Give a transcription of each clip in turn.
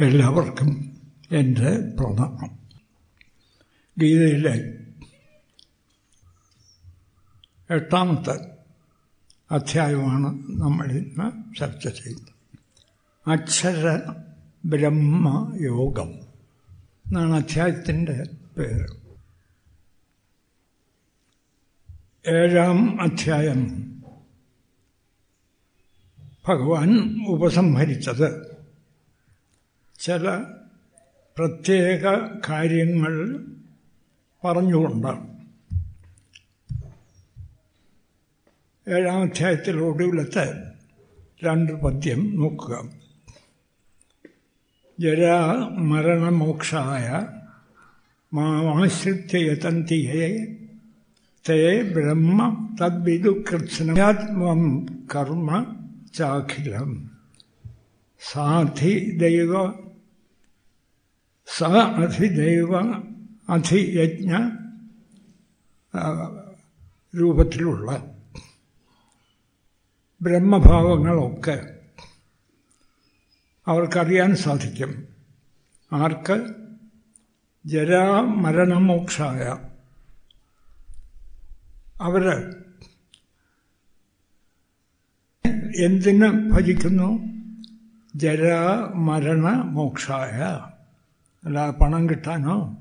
എല്ലാവർക്കും എന്റെ പ്രണാമം. ഗീതയിലെ എട്ടാമത്തെ അധ്യായമാണ് നമ്മൾ ഇന്ന് ചർച്ച ചെയ്യുന്നത്. അക്ഷര ബ്രഹ്മയോഗം എന്നാണ് അധ്യായത്തിന്റെ പേര്. ഏഴാം അധ്യായം. ഭഗവാൻ ഉപസംഹരിച്ചത് ചില പ്രത്യേക കാര്യങ്ങൾ പറഞ്ഞുകൊണ്ട് ഏഴാം അധ്യായത്തിൽ ഒടുവിലത്തെ രണ്ട് പദ്യം നോക്കുക. ജരാ മരണമോക്ഷായ മാശ്രിത്യയതന്തിയെ തേ ബ്രഹ്മ തദ്വിദുകൃത്സ്നാത്മം കർമ്മ ചാഖിലം. സാധി ദൈവ സ അധിദൈവ അധിയജ്ഞ രൂപത്തിലുള്ള ബ്രഹ്മഭാവങ്ങളൊക്കെ അവർക്കറിയാൻ സാധിക്കും. ആർക്ക്? ജരാമരണമോക്ഷായ. അവർ എന്തിനെ ഭജിക്കുന്നു? ജരാമരണ മോക്ഷായ അല്ല പണം കിട്ടാനോ?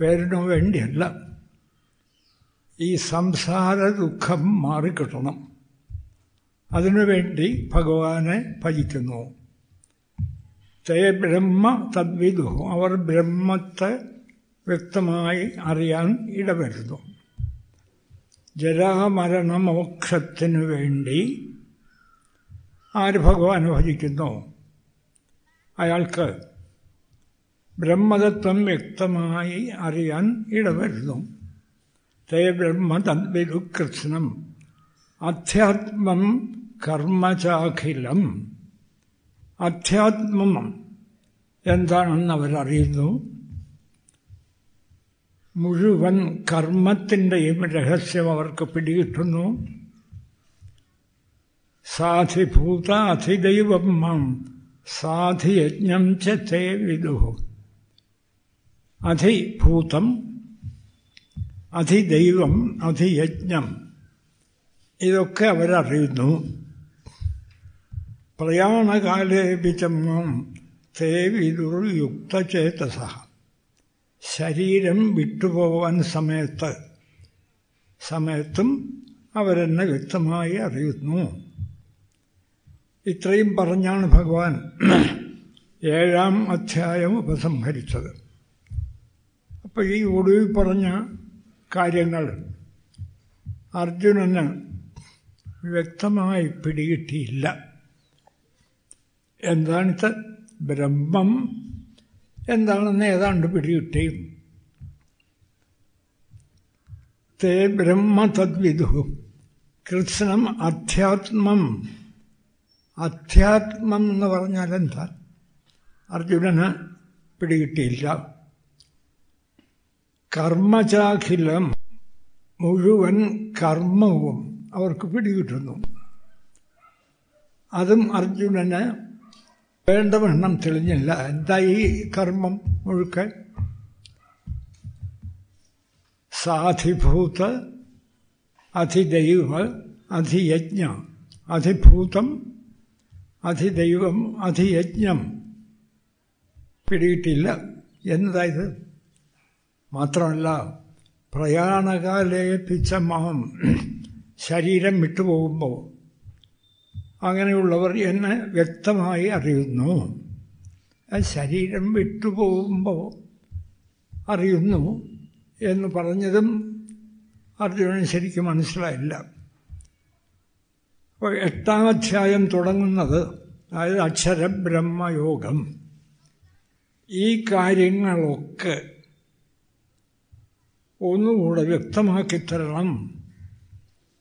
പേരിനോ വേണ്ടിയല്ല. ഈ സംസാര ദുഃഖം മാറിക്കിട്ടണം. അതിനുവേണ്ടി ഭഗവാനെ ഭജിക്കുന്നു. തേ ബ്രഹ്മ തദ്വിദു അവർ ബ്രഹ്മത്തെ വ്യക്തമായി അറിയാൻ ഇടവരുന്നു. ജരാമരണമോക്ഷത്തിനു വേണ്ടി ആര് ഭഗവാൻ ഭജിക്കുന്നു? അയാൾക്ക് ബ്രഹ്മതത്വം വ്യക്തമായി അറിയാൻ ഇടവരുന്നു. തേ ബ്രഹ്മ കൃഷ്ണം. അധ്യാത്മം കർമ്മചാഖിലം. അധ്യാത്മം എന്താണെന്ന് അവരറിയുന്നു? മുഴുവൻ കർമ്മത്തിന്റെയും രഹസ്യം അവർക്ക് പിടികിട്ടുന്നു. സാധിഭൂത അധിദൈവം സാധിയജ്ഞം ചേ വിദു. അധിഭൂതം അധിദൈവം അധിയജ്ഞം ഇതൊക്കെ അവരറിയുന്നു. പ്രയാണകാലേ വിചമ്മം തേ വിദുർയുക്തചേതസ ശരീരം വിട്ടുപോകാൻ സമയത്ത് സമയത്തും അവരെന്നെ വ്യക്തമായി അറിയുന്നു. ഇത്രയും പറഞ്ഞാണ് ഭഗവാൻ ഏഴാം അധ്യായം ഉപസംഹരിച്ചത്. അപ്പോൾ ഈ ഒടുവിൽ പറഞ്ഞ കാര്യങ്ങൾ അർജുനന് വ്യക്തമായി പിടികിട്ടിയില്ല. എന്താണിത്? ബ്രഹ്മം എന്താണെന്ന് ഏതാണ്ട് പിടികിട്ടി. തേ ബ്രഹ്മ തദ്വിദു കൃഷ്ണം അധ്യാത്മം. അധ്യാത്മം എന്ന് പറഞ്ഞാൽ എന്താ അർജുനന് പിടികിട്ടിയില്ല. കർമ്മചാഖിലം മുഴുവൻ കർമ്മവും അവർക്ക് പിടികിട്ടുന്നു. അതും അർജുനന് വേണ്ടവണ്ണം തെളിഞ്ഞില്ല. എന്താ ഈ കർമ്മം മുഴുക്കൻ? സാധിഭൂത അധിദൈവ അധിയജ്ഞ അധിഭൂതം അധിദൈവം അധിയജ്ഞം പിടിയിട്ടില്ല എന്നതായത് മാത്രമല്ല പ്രയാണകാലേപ്പിച്ച പിച്ചമാം ശരീരം വിട്ടുപോകുമ്പോൾ അങ്ങനെയുള്ളവർ എന്നെ വ്യക്തമായി അറിയുന്നു. ശരീരം വിട്ടുപോകുമ്പോൾ അറിയുന്നു എന്ന് പറഞ്ഞതും അർജുനൻ ശരിക്കും മനസ്സിലായില്ല. അപ്പോൾ എട്ടാം അധ്യായം തുടങ്ങുന്നത് അതായത് അക്ഷരബ്രഹ്മയോഗം. ഈ കാര്യങ്ങളൊക്കെ ഒന്നുകൂടെ വ്യക്തമാക്കി തരണം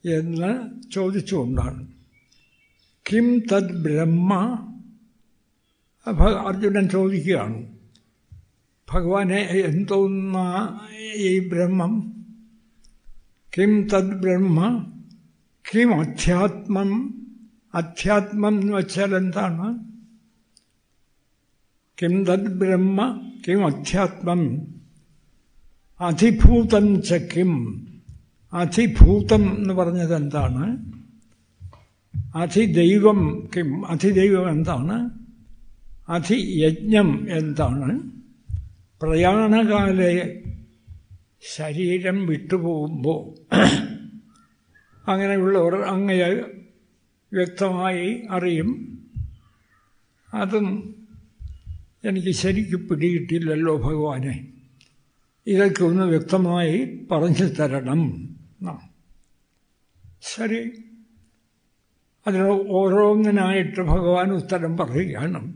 എന്ന് ചോദിച്ചുകൊണ്ടാണ്. കിം തദ് ബ്രഹ്മ? അർജുനൻ ചോദിക്കുകയാണ്. ഭഗവാനെ എന്തോന്ന ഈ ബ്രഹ്മം? കിം തദ് ബ്രഹ്മ? കിം അധ്യാത്മം? അധ്യാത്മം എന്ന് വെച്ചാൽ എന്താണ്? കിം തദ് ബ്രഹ്മ കിം അധ്യാത്മം. അധിഭൂതം ചക്കിം അധിഭൂതം എന്ന് പറഞ്ഞത് എന്താണ്? അധിദൈവം കിം. അധിദൈവം എന്താണ്? അധിയജ്ഞം എന്താണ്? പ്രയാണകാലെ ശരീരം വിട്ടുപോകുമ്പോൾ അങ്ങനെയുള്ളവർ അങ്ങയെ വ്യക്തമായി അറിയും. അതും എനിക്ക് ശരിക്കും പിടികിട്ടില്ലല്ലോ ഭഗവാനെ. ഇതൊക്കെ ഒന്ന് വ്യക്തമായി പറഞ്ഞു തരണം. ശരി. അതിന് ഓരോന്നിനായിട്ട് ഭഗവാൻ ഉത്തരം പറയുകയാണ്.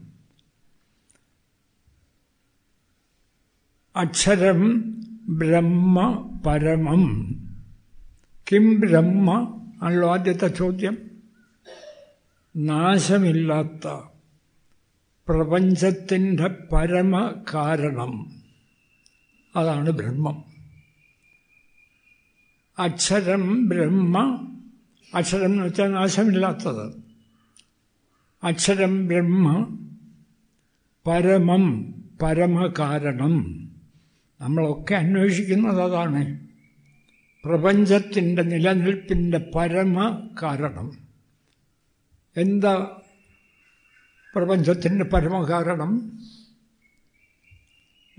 അക്ഷരം ബ്രഹ്മ പരമം. കിം ബ്രഹ്മ ആണല്ലോ ആദ്യത്തെ ചോദ്യം. നാശമില്ലാത്ത പ്രപഞ്ചത്തിന്റെ പരമ കാരണം അതാണ് ബ്രഹ്മം. അക്ഷരം ബ്രഹ്മ അക്ഷരം എന്ന് വെച്ചാൽ നാശമില്ലാത്തത്. അക്ഷരം ബ്രഹ്മ പരമം പരമകാരണം. നമ്മളൊക്കെ അന്വേഷിക്കുന്നത് അതാണ്. പ്രപഞ്ചത്തിന്റെ നിലനിൽപ്പിന്റെ പരമ കാരണം എന്താ പ്രപഞ്ചത്തിന്റെ പരമകാരണം?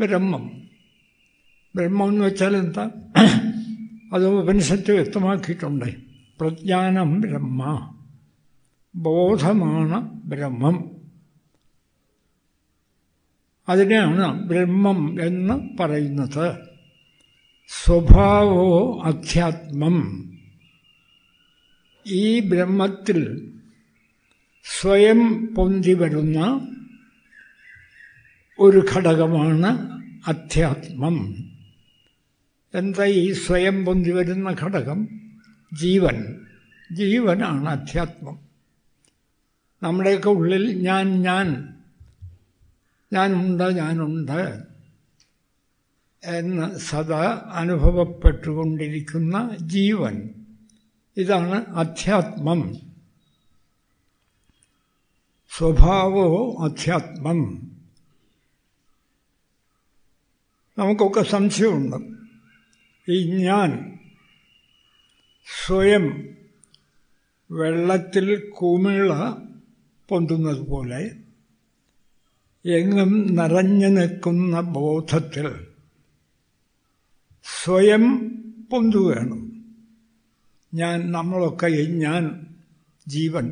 ബ്രഹ്മം. ബ്രഹ്മം എന്ന് വെച്ചാൽ എന്താ? അത് ഉപനിഷത്ത് വ്യക്തമാക്കിയിട്ടുണ്ട്. പ്രജ്ഞാനം ബ്രഹ്മ ബോധമാണ് ബ്രഹ്മം. അതിനെയാണ് ബ്രഹ്മം എന്ന് പറയുന്നത്. സ്വഭാവോ അധ്യാത്മം. ഈ ബ്രഹ്മത്തിൽ സ്വയം പൊന്തി വരുന്ന ഒരു ഘടകമാണ് അധ്യാത്മം. എന്താ ഈ സ്വയം പൊന്തി വരുന്ന ഘടകം? ജീവൻ. ജീവനാണ് അധ്യാത്മം. നമ്മുടെയൊക്കെ ഉള്ളിൽ ഞാൻ ഞാൻ. ഞാനുണ്ട് ഞാനുണ്ട് എന്ന് സദാ അനുഭവപ്പെട്ടുകൊണ്ടിരിക്കുന്ന ജീവൻ. ഇതാണ് അധ്യാത്മം. സ്വഭാവോ അധ്യാത്മം. നമുക്കൊക്കെ സംശയമുണ്ട്. ഈ ഞാൻ സ്വയം വെള്ളത്തിൽ കുമിള പൊന്തുന്നത് പോലെ എങ്ങും നിറഞ്ഞു നിൽക്കുന്ന ബോധത്തിൽ സ്വയം പൊന്തു വേണം ഞാൻ നമ്മളൊക്കെ ഈ ഞാൻ ജീവൻ.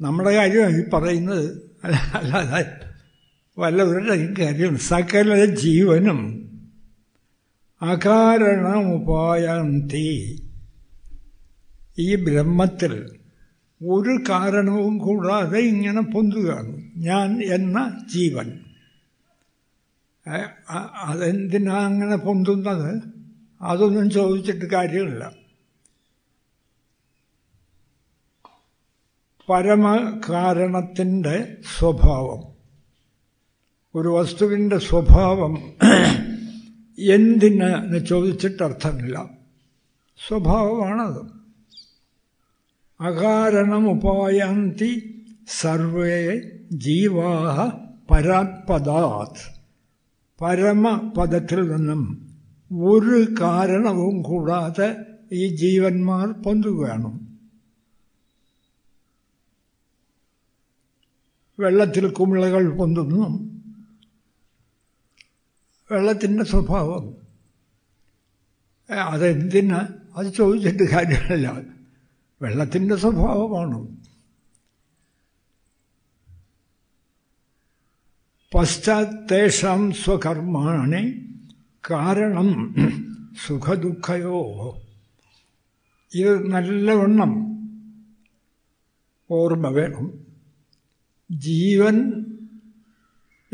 നമ്മുടെ കാര്യമാണ് ഈ പറയുന്നത് അല്ല അല്ലാതെ വല്ലവരുടെ കാര്യം സകല ജീവനും അകാരണമുപായന്തി. ഈ ബ്രഹ്മത്തിൽ ഒരു കാരണവും കൂടാതെ ഇങ്ങനെ പൊന്തുകയാണ്. ഞാൻ എന്ന ജീവൻ. അതെന്തിനാ അങ്ങനെ പൊന്തുന്നത്? അതൊന്നും ചോദിച്ചിട്ട് കാര്യമില്ല. പരമകാരണത്തിന്റെ സ്വഭാവം. ഒരു വസ്തുവിന്റെ സ്വഭാവം എന്തിന് എന്ന് ചോദിച്ചിട്ട് അർത്ഥമില്ല. സ്വഭാവമാണത്. അകാരണമുപായന്തി സർവേ ജീവാഹ പരാത്പദാത്. പരമപദത്തിൽ നിന്നും ഒരു കാരണവും കൂടാതെ ഈ ജീവന്മാർ പൊന്തുകയാണ്. വെള്ളത്തിൽ കുമിളകൾ പൊന്തുന്നു. വെള്ളത്തിന്റെ സ്വഭാവം. അതെന്തിന്? അത് ചോദിച്ചിട്ട് കാര്യമില്ല. വെള്ളത്തിന്റെ സ്വഭാവമാണ്? പശ്ചാത്തേഷാം സ്വകർമാണി കാരണം സുഖദുഃഖയോ? ഇത് നല്ലവണ്ണം ഓർമ്മ വേണം. ജീവൻ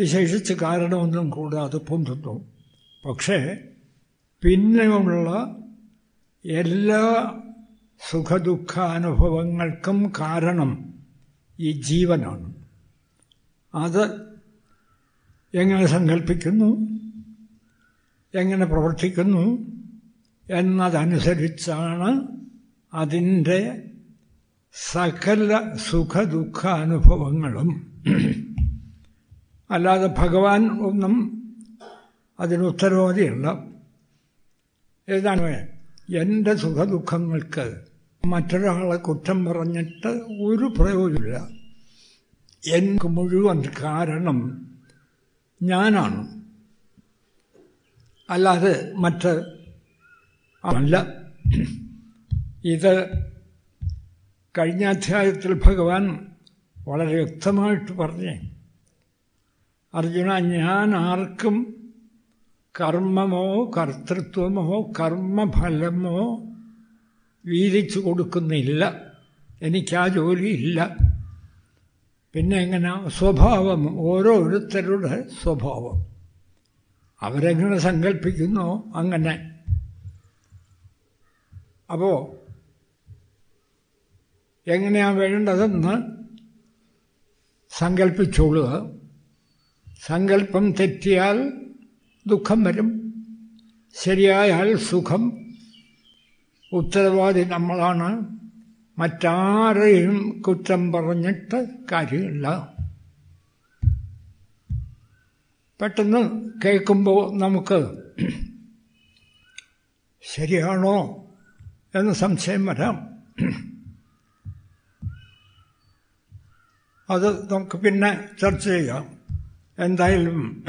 വിശേഷിച്ച് കാരണമൊന്നും കൂടാതെ പൊന്തുന്നു. പക്ഷേ പിന്നെയുള്ള എല്ലാ സുഖദുഃഖാനുഭവങ്ങൾക്കും കാരണം ഈ ജീവനാണ്. അത് എങ്ങനെ സങ്കല്പിക്കുന്നു എങ്ങനെ പ്രവർത്തിക്കുന്നു? എന്നതനുസരിച്ചാണ് അതിന്റെ സകല സുഖദുഃഖാനുഭവങ്ങളും. അല്ലാതെ ഭഗവാൻ ഒന്നും അതിന് ഉത്തരവാദിയല്ല. ഏതാണ്? എന്റെ സുഖദുഃഖങ്ങൾക്ക് മറ്റൊരാളെ കുറ്റം പറഞ്ഞിട്ട് ഒരു പ്രയോജനമില്ല എനിക്ക് മുഴുവൻ കാരണം ഞാനാണ്. അല്ലാതെ മറ്റ് അല്ല ഇത് കഴിഞ്ഞ അധ്യായത്തിൽ ഭഗവാൻ വളരെ വ്യക്തമായിട്ട് പറഞ്ഞേ. അർജുന ഞാൻ ആർക്കും കർമ്മമോ കർത്തൃത്വമോ കർമ്മഫലമോ വീതിച്ചു കൊടുക്കുന്നില്ല. എനിക്കാ ജോലിയില്ല. പിന്നെ എങ്ങനെ? സ്വഭാവം ഓരോരുത്തരുടെ സ്വഭാവം. അവരെങ്ങനെ സങ്കല്പിക്കുന്നോ അങ്ങനെ. അപ്പോൾ എങ്ങനെയാണ് വേണ്ടതെന്ന് സങ്കല്പിച്ചോളുക സങ്കല്പം തെറ്റിയാൽ ദുഃഖം വരും. ശരിയായാൽ സുഖം. ഉത്തരവാദി നമ്മളാണ്. മറ്റാരെയും കുറ്റം പറഞ്ഞിട്ട് കാര്യമില്ല. പെട്ടെന്ന് കേൾക്കുമ്പോൾ നമുക്ക് ശരിയാണോ എന്ന് സംശയം വരാം. അത് നമുക്ക് പിന്നെ ചർച്ച ചെയ്യാം. എന്തായാലും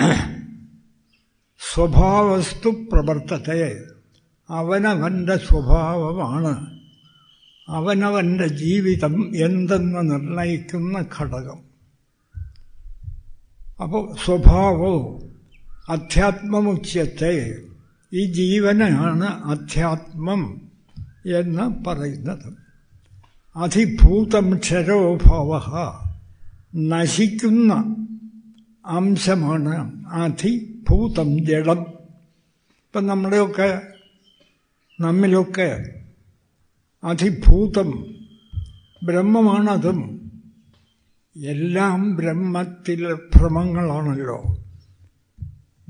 സ്വഭാവസ്തു പ്രവർത്തത്തെ. അവനവന്റെ സ്വഭാവമാണ്. അവനവന്റെ ജീവിതം എന്തെന്ന് നിർണയിക്കുന്ന ഘടകം. അപ്പോൾ സ്വഭാവവും അധ്യാത്മമുച്ചത്തെ ഈ ജീവനാണ് അധ്യാത്മം എന്ന് പറയുന്നത്. അധിഭൂതം ക്ഷരോഭാവ നശിക്കുന്ന അംശമാണ് അധിഭൂതം ജഡം ഇപ്പം നമ്മുടെയൊക്കെ നമ്മിലൊക്കെ അധിഭൂതം ബ്രഹ്മമാണതും. എല്ലാം ബ്രഹ്മത്തിൽ ഭ്രമങ്ങളാണല്ലോ.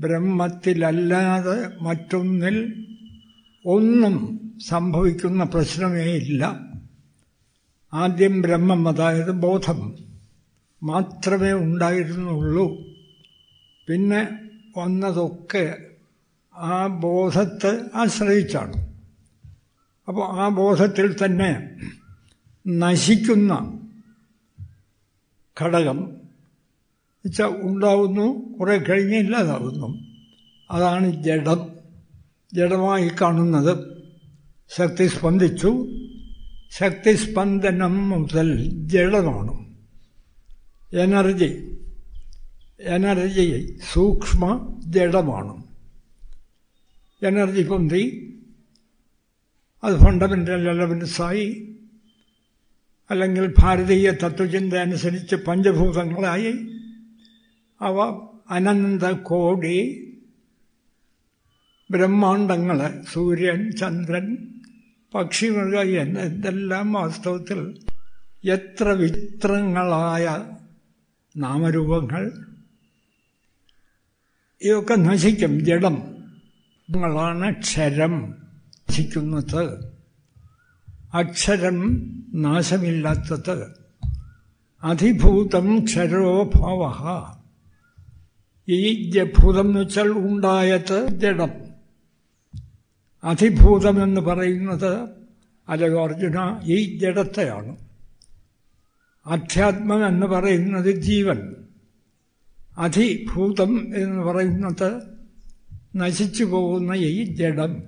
ബ്രഹ്മത്തിലല്ലാതെ മറ്റൊന്നിൽ ഒന്നും സംഭവിക്കുന്ന പ്രശ്നമേ ഇല്ല. ആദ്യം ബ്രഹ്മം അതായത് ബോധം. മാത്രമേ ഉണ്ടായിരുന്നുള്ളൂ. പിന്നെ വന്നതൊക്കെ ആ ബോധത്തെ ആശ്രയിച്ചാണ്. അപ്പോൾ ആ ബോധത്തിൽ തന്നെ നശിക്കുന്ന ഘടകം വെച്ചാൽ ഉണ്ടാവുന്നു കുറേ കഴിഞ്ഞ് ഇല്ലാതാവുന്നു. അതാണ് ജഡം. ജഡമായി കാണുന്നത് ശക്തി സ്പന്ദിച്ചു. ശക്തിസ്പന്ദനം മുതൽ ജഡമാണ്. എനർജി. എനർജി സൂക്ഷ്മ ജഡമാണ് എനർജി പൊന്തി അത് ഫണ്ടമെന്റൽ എലമെൻസായി അല്ലെങ്കിൽ ഭാരതീയ തത്വചിന്ത അനുസരിച്ച് പഞ്ചഭൂതങ്ങളായി അവ അനന്ത കോടി ബ്രഹ്മാണ്ടങ്ങൾ സൂര്യൻ ചന്ദ്രൻ പക്ഷിമൃഗ ഇതെല്ലാം വാസ്തവത്തിൽ എത്ര വിചിത്രങ്ങളായ നാമരൂപങ്ങൾ. ഇതൊക്കെ നശിക്കും. ജഡം. ങ്ങളാണ് ക്ഷരം നശിക്കുന്നത് അക്ഷരം നാശമില്ലാത്തത്. അധിഭൂതം ക്ഷരോഭാവ. ഈ ഭൂതം എന്ന് വെച്ചാൽ ഉണ്ടായത് ജഡം. അധിഭൂതമെന്ന് പറയുന്നത് അല്ലയോ അർജുന ഈ ജഡത്തെയാണ്. അധ്യാത്മം എന്ന് പറയുന്നത് ജീവൻ. അധിഭൂതം എന്ന് പറയുന്നത് നശിച്ചു പോകുന്ന ഈ ജഡം.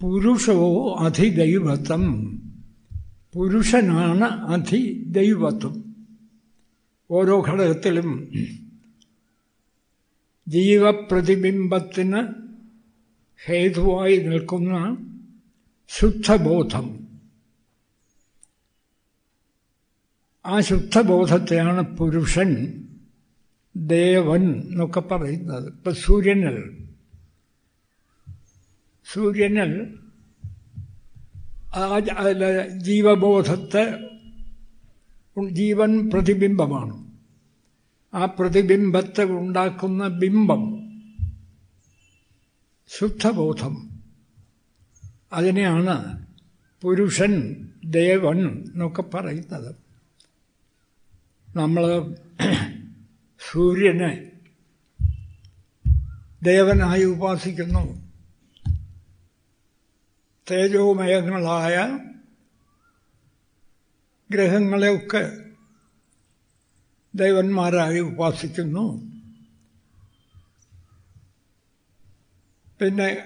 പുരുഷവോ അധിദൈവത്വം. പുരുഷനാണ് അധിദൈവത്വം. ഓരോ ഘടകത്തിലും ജീവപ്രതിബിംബത്തിന് ഹേതുവായി നിൽക്കുന്ന ശുദ്ധബോധം. ആ ശുദ്ധബോധത്തെയാണ് പുരുഷൻ ദേവൻ എന്നൊക്കെ പറയുന്നത്. ഇപ്പൊ സൂര്യനിൽ. സൂര്യനിൽ ആ ജീവബോധത്തെ ജീവൻ പ്രതിബിംബമാണ്. ആ പ്രതിബിംബത്തെ ഉണ്ടാക്കുന്ന ബിംബം ശുദ്ധബോധം. അതിനെയാണ് പുരുഷൻ ദേവൻ എന്നൊക്കെ പറയുന്നത്. നമ്മൾ സൂര്യനെ ദേവനായി ഉപാസിക്കുന്നു. തേജോമയങ്ങളായ ഗ്രഹങ്ങളെയൊക്കെ ദേവന്മാരായി ഉപാസിക്കുന്നു. പിന്നെ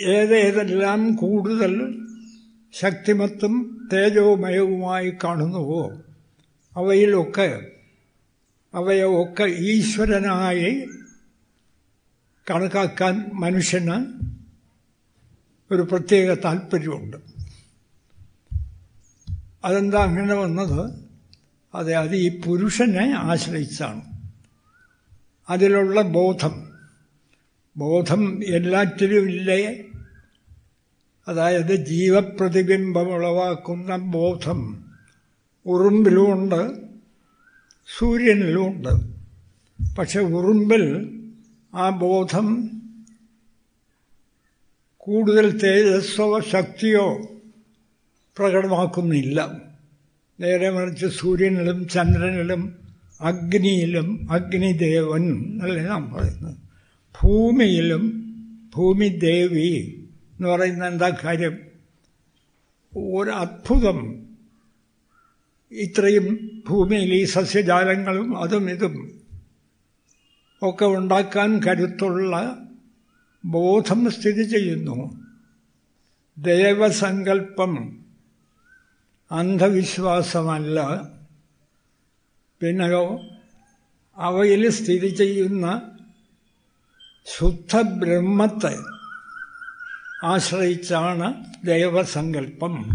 ഏതേതെല്ലാം കൂടുതൽ ശക്തിമത്തും തേജോമയവുമായി കാണുന്നുവോ? അവയിലൊക്കെ അവയൊക്കെ ഈശ്വരനായി കണക്കാക്കാൻ മനുഷ്യന് ഒരു പ്രത്യേക താല്പര്യമുണ്ട്. അതെന്താ അങ്ങനെ വന്നത്? അതെ അത് ഈ പുരുഷനെ ആശ്രയിച്ചാണ്. അതിലുള്ള ബോധം ബോധം എല്ലാറ്റിലും ഇല്ലേ? അതായത് ജീവപ്രതിബിംബം ഉളവാക്കുന്ന ബോധം. ഉറുമ്പിലുമുണ്ട് സൂര്യനിലുമുണ്ട് പക്ഷെ ഉറുമ്പിൽ ആ ബോധം കൂടുതൽ തേജസ്സോ ശക്തിയോ പ്രകടമാക്കുന്നില്ല. നേരെ മറിച്ച് സൂര്യനിലും ചന്ദ്രനിലും അഗ്നിയിലും അഗ്നിദേവൻ എന്നല്ലേ നാം പറയുന്നത്. ഭൂമിയിലും ഭൂമിദേവി എന്ന് പറയുന്ന എന്താ കാര്യം? ഒരു അത്ഭുതം ഇത്രയും ഭൂമിയിൽ ഈ സസ്യജാലങ്ങളും അതും ഇതും ഒക്കെ ഉണ്ടാക്കാൻ കരുത്തുള്ള ബോധം സ്ഥിതി ചെയ്യുന്നു. ദൈവസങ്കല്പം അന്ധവിശ്വാസമല്ല. പിന്നെയോ അവയിൽ സ്ഥിതി ചെയ്യുന്ന ശുദ്ധ ബ്രഹ്മത്തെ ആശ്രയിച്ചാണ് ദൈവസങ്കല്പം.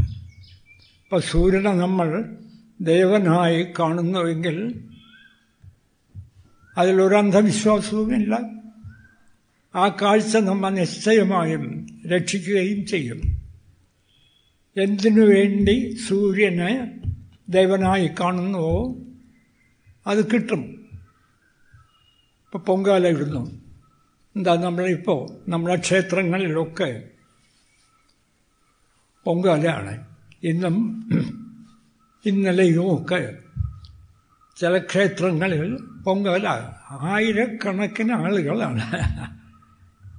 ഇപ്പം സൂര്യനെ നമ്മൾ ദേവനായി കാണുന്നുവെങ്കിൽ അതിലൊരു അന്ധവിശ്വാസവുമില്ല ആ കാഴ്ച നമ്മ നിശ്ചയമായും രക്ഷിക്കുകയും ചെയ്യും. എന്തിനു വേണ്ടി സൂര്യനെ ദേവനായി കാണുന്നുവോ അത് കിട്ടും. ഇപ്പം പൊങ്കാല ഇടുന്നു. എന്താ നമ്മളിപ്പോൾ നമ്മുടെ ക്ഷേത്രങ്ങളിലൊക്കെ പൊങ്കാലയാണ്. ഇന്നും ഇന്നലെയും ഒക്കെ ചില ക്ഷേത്രങ്ങളിൽ പൊങ്കല ആയിരക്കണക്കിന് ആളുകളാണ്.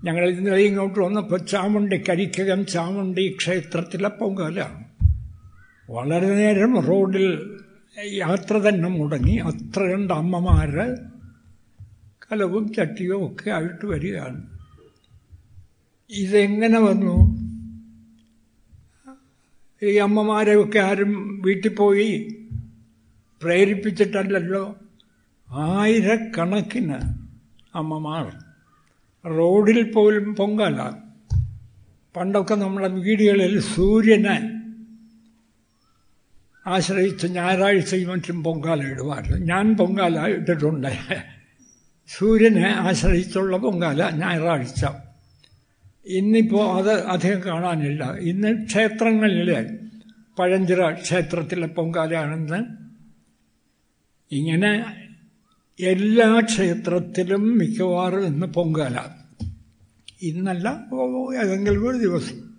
ഞങ്ങൾ ഇന്നലെ ഇങ്ങോട്ട് വന്നപ്പോൾ ചാമുണ്ടി കരിക്കകം ചാമുണ്ടി ക്ഷേത്രത്തിലെ പൊങ്കലാണ്. വളരെ നേരം റോഡിൽ യാത്ര തന്നെ മുടങ്ങി. അത്ര രണ്ട് അമ്മമാർ കലവും ചട്ടിയും ഒക്കെ ആയിട്ട് വരികയാണ്. ഇതെങ്ങനെ വന്നു? ഈ അമ്മമാരെയൊക്കെ ആരും വീട്ടിൽ പോയി പ്രേരിപ്പിച്ചിട്ടല്ലല്ലോ. ആയിരക്കണക്കിന് അമ്മമാർ റോഡിൽ പോലും പൊങ്കാല. പണ്ടൊക്കെ നമ്മുടെ വീടുകളിൽ സൂര്യനെ ആശ്രയിച്ച് ഞായറാഴ്ചയും മറ്റും പൊങ്കാല ഇടുമായിരുന്നു ഞാൻ പൊങ്കാല ഇട്ടിട്ടുണ്ട്. സൂര്യനെ ആശ്രയിച്ചുള്ള പൊങ്കാല ഞായറാഴ്ച. ഇന്നിപ്പോൾ അത് അധികം കാണാനില്ല. ഇന്ന് ക്ഷേത്രങ്ങളിൽ പഴഞ്ചിറ ക്ഷേത്രത്തിലെ പൊങ്കാലയാണെന്ന് ഇങ്ങനെ എല്ലാ ക്ഷേത്രത്തിലും മിക്കവാറും ഇന്ന് പൊങ്കാല. ഇന്നല്ല ഏതെങ്കിലും ഒരു ദിവസം.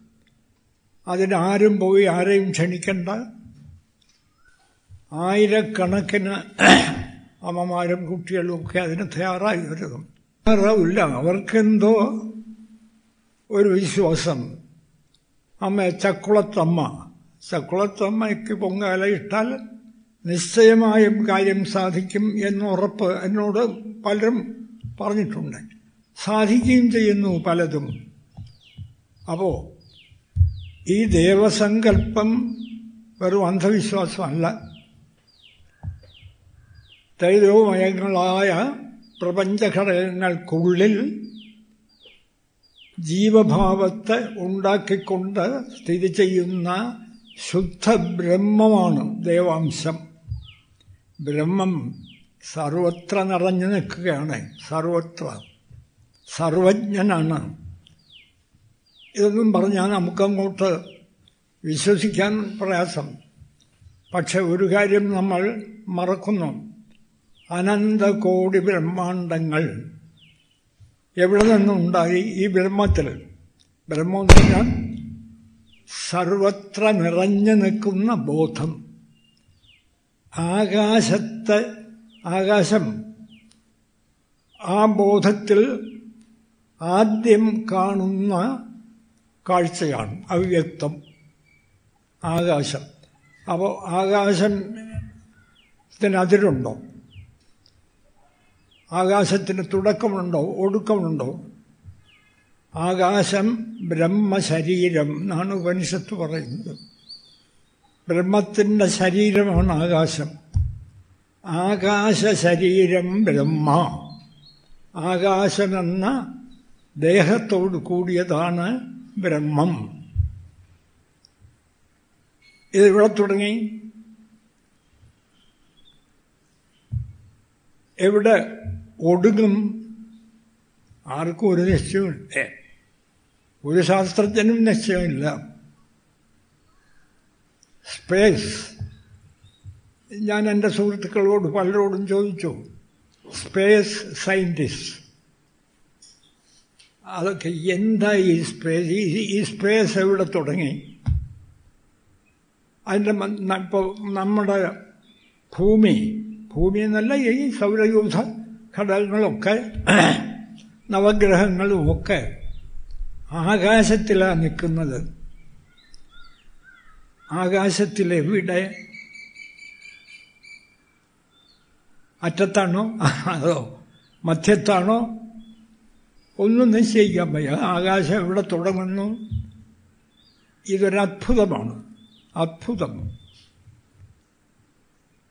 അതിനാരും പോയി ആരെയും ക്ഷണിക്കണ്ട. ആയിരക്കണക്കിന് അമ്മമാരും കുട്ടികളും ഒക്കെ അതിന് തയ്യാറായി വരുന്നു. തയ്യാറാവില്ല. അവർക്കെന്തോ ഒരു വിശ്വാസം. അമ്മ ചക്കുളത്തമ്മ. ചക്കുളത്തമ്മയ്ക്ക് പൊങ്കാല ഇട്ടാൽ നിശ്ചയമായും കാര്യം സാധിക്കും എന്നുറപ്പ് എന്നോട് പലരും പറഞ്ഞിട്ടുണ്ട്. സാധിക്കുകയും ചെയ്യുന്നു പലതും. അപ്പോൾ ഈ ദേവസങ്കല്പം വെറും അന്ധവിശ്വാസമല്ല. തൈലോമയങ്ങളായ പ്രപഞ്ചഘടകങ്ങൾക്കുള്ളിൽ ജീവഭാവത്തെ ഉണ്ടാക്കിക്കൊണ്ട് സ്ഥിതി ചെയ്യുന്ന ശുദ്ധ ബ്രഹ്മമാണ് ദേവാംശം. ബ്രഹ്മം സർവത്ര നിറഞ്ഞു നിൽക്കുകയാണ്. സർവത്ര. സർവജ്ഞനാണ്. ഇതൊന്നും പറഞ്ഞാൽ നമുക്കങ്ങോട്ട് വിശ്വസിക്കാൻ പ്രയാസം. പക്ഷെ ഒരു കാര്യം നമ്മൾ മറക്കുന്നു. അനന്തകോടി ബ്രഹ്മാണ്ടങ്ങൾ എവിടെ നിന്നുണ്ടായി ഈ ബ്രഹ്മത്തിൽ? ബ്രഹ്മം പറഞ്ഞാൽ സർവത്ര നിറഞ്ഞു നിൽക്കുന്ന ബോധം. ആകാശത്തെ ആകാശം. ആ ബോധത്തിൽ ആദ്യം കാണുന്ന കാഴ്ചയാണ് അവ്യക്തം. ആകാശം. അപ്പോൾ ആകാശം അതിരുണ്ടോ ആകാശത്തിന് തുടക്കമുണ്ടോ? ഒടുക്കമുണ്ടോ? ആകാശം ബ്രഹ്മശരീരം എന്നാണ് ഉപനിഷത്ത് പറയുന്നത്. ബ്രഹ്മത്തിന്റെ ശരീരമാണ് ആകാശം. ആകാശ ശരീരം ബ്രഹ്മ. ആകാശമെന്ന ദേഹത്തോട് കൂടിയതാണ് ബ്രഹ്മം. ഇത് ഇവിടെ തുടങ്ങി? എവിടെ ഒടുങ്ങും ആർക്കും ഒരു നിശ്ചയമില്ല ഒരു ശാസ്ത്രജ്ഞനും നിശ്ചയമില്ല സ്പേസ് ഞാൻ എന്റെ സുഹൃത്തുക്കളോട് പലരോടും ചോദിച്ചു സ്പേസ് സയന്റിസ്റ്റ് അതൊക്കെ എന്താ ഈ സ്പേസ് ഈ സ്പേസ് എവിടെ തുടങ്ങി? അതിന്റെ ഇപ്പോൾ നമ്മുടെ ഭൂമി ഭൂമി എന്നല്ല ഈ സൗരയൂഥ ഘടകങ്ങളൊക്കെ നവഗ്രഹങ്ങളുമൊക്കെ ആകാശത്തിലാണ് നിൽക്കുന്നത്. ആകാശത്തിലെവിടെ അറ്റത്താണോ? അതോ മധ്യത്താണോ? ഒന്നും നിശ്ചയിക്കാൻ വയ്യ. ആകാശം എവിടെ തുടങ്ങുന്നു. ഇതൊരത്ഭുതമാണ്. അത്ഭുതം.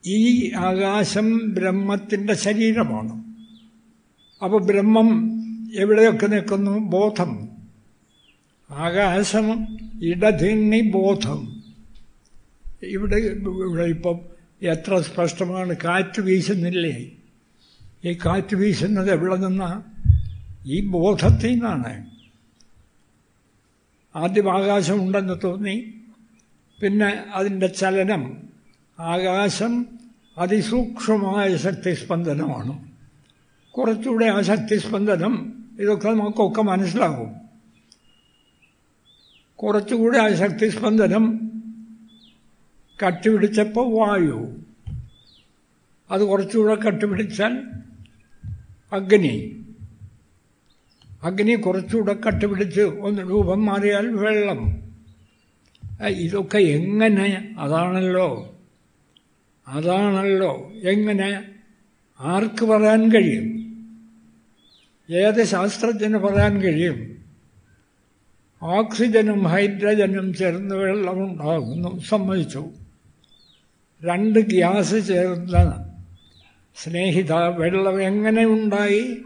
ഈ ആകാശം ബ്രഹ്മത്തിന്റെ ശരീരമാണ്. അപ്പോൾ ബ്രഹ്മം എവിടെയൊക്കെ നിൽക്കുന്നു? ബോധം. ആകാശം ഇടതിണ്ണി ബോധം. ഇവിടെ ഇവിടെ ഇപ്പം എത്ര സ്പഷ്ടമാണ്. കാറ്റ് വീശുന്നില്ലേ? ഈ കാറ്റ് വീശുന്നത് എവിടെ നിന്നാ? ഈ ബോധത്തിൽ നിന്നാണ്. ആദ്യം ആകാശം ഉണ്ടെന്ന് തോന്നി. പിന്നെ അതിന്റെ ചലനം. ആകാശം അതിസൂക്ഷ്മമായ ശക്തിസ്പന്ദനമാണ് കുറച്ചുകൂടെ ആ ശക്തിസ്പന്ദനം ഇതൊക്കെ നമുക്കൊക്കെ മനസ്സിലാകും. കുറച്ചുകൂടെ ആ ശക്തിസ്പന്ദനം കട്ടിപിടിച്ചപ്പോൾ വായു. അത് കുറച്ചുകൂടെ കട്ടിപിടിച്ചാൽ അഗ്നി. അഗ്നി കുറച്ചുകൂടെ കട്ടുപിടിച്ച് ഒന്ന് രൂപം മാറിയാൽ വെള്ളം. ഇതൊക്കെ എങ്ങനെ? അതാണല്ലോ. അതാണല്ലോ. എങ്ങനെ? ആർക്ക് പറയാൻ കഴിയും? ഏത് ശാസ്ത്രജ്ഞന് പറയാൻ കഴിയും? ഓക്സിജനും ഹൈഡ്രജനും ചേർന്ന് വെള്ളമുണ്ടാകുന്നു സമ്മതിച്ചു. രണ്ട് ഗ്യാസ് ചേർന്ന സ്നേഹിത വെള്ളം എങ്ങനെ ഉണ്ടായി?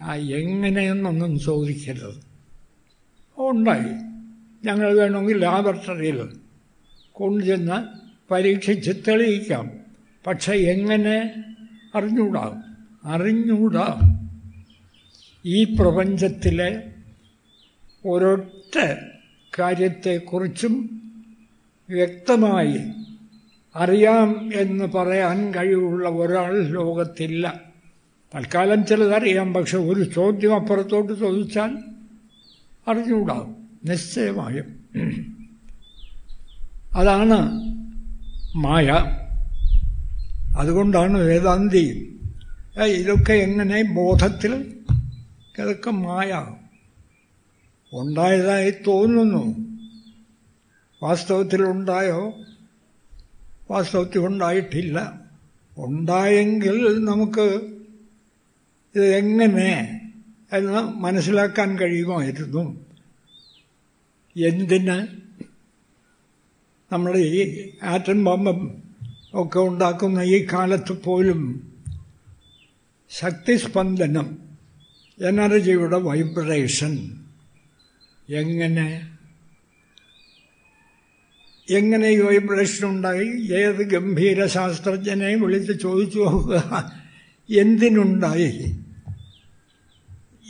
ആ എങ്ങനെയെന്നൊന്നും ചോദിക്കരുത്. ഉണ്ടായി. ഞങ്ങൾ വേണമെങ്കിൽ ലാബറട്ടറിയിൽ കൊണ്ടുചെന്ന് പരീക്ഷിച്ച് തെളിയിക്കാം. പക്ഷെ എങ്ങനെ? അറിഞ്ഞൂടാ. അറിഞ്ഞൂടാ. ഈ പ്രപഞ്ചത്തിലെ ഒരൊറ്റ കാര്യത്തെക്കുറിച്ചും വ്യക്തമായി അറിയാം എന്ന് പറയാൻ കഴിവുള്ള ഒരാൾ ലോകത്തില്ല. തൽക്കാലം ചിലതറിയാം പക്ഷെ ഒരു ചോദ്യം അപ്പുറത്തോട്ട് ചോദിച്ചാൽ അറിഞ്ഞൂടാ. നിശ്ചയമായും. അതാണ് മായ. അതുകൊണ്ടാണ് വേദാന്തി ഇതൊക്കെ എങ്ങനെ ബോധത്തിൽ ഇതൊക്കെ മായ? ഉണ്ടായതായി തോന്നുന്നു. വാസ്തവത്തിൽ ഉണ്ടായോ? വാസ്തവത്തിൽ ഉണ്ടായിട്ടില്ല. ഉണ്ടായെങ്കിൽ നമുക്ക് ഇത് എങ്ങനെ എന്ന് മനസ്സിലാക്കാൻ കഴിയുമായിരുന്നു. എന്തിന്? നമ്മൾ ഈ ആറ്റം ബോംബം ഒക്കെ ഉണ്ടാക്കുന്ന ഈ കാലത്ത് പോലും ശക്തിസ്പന്ദനം എനർജിയുടെ വൈബ്രേഷൻ എങ്ങനെ? എങ്ങനെ ഈ വൈബ്രേഷൻ ഉണ്ടായി? ഏത് ഗംഭീര ശാസ്ത്രജ്ഞനെ വിളിച്ച് ചോദിച്ചു എന്തിനുണ്ടായി?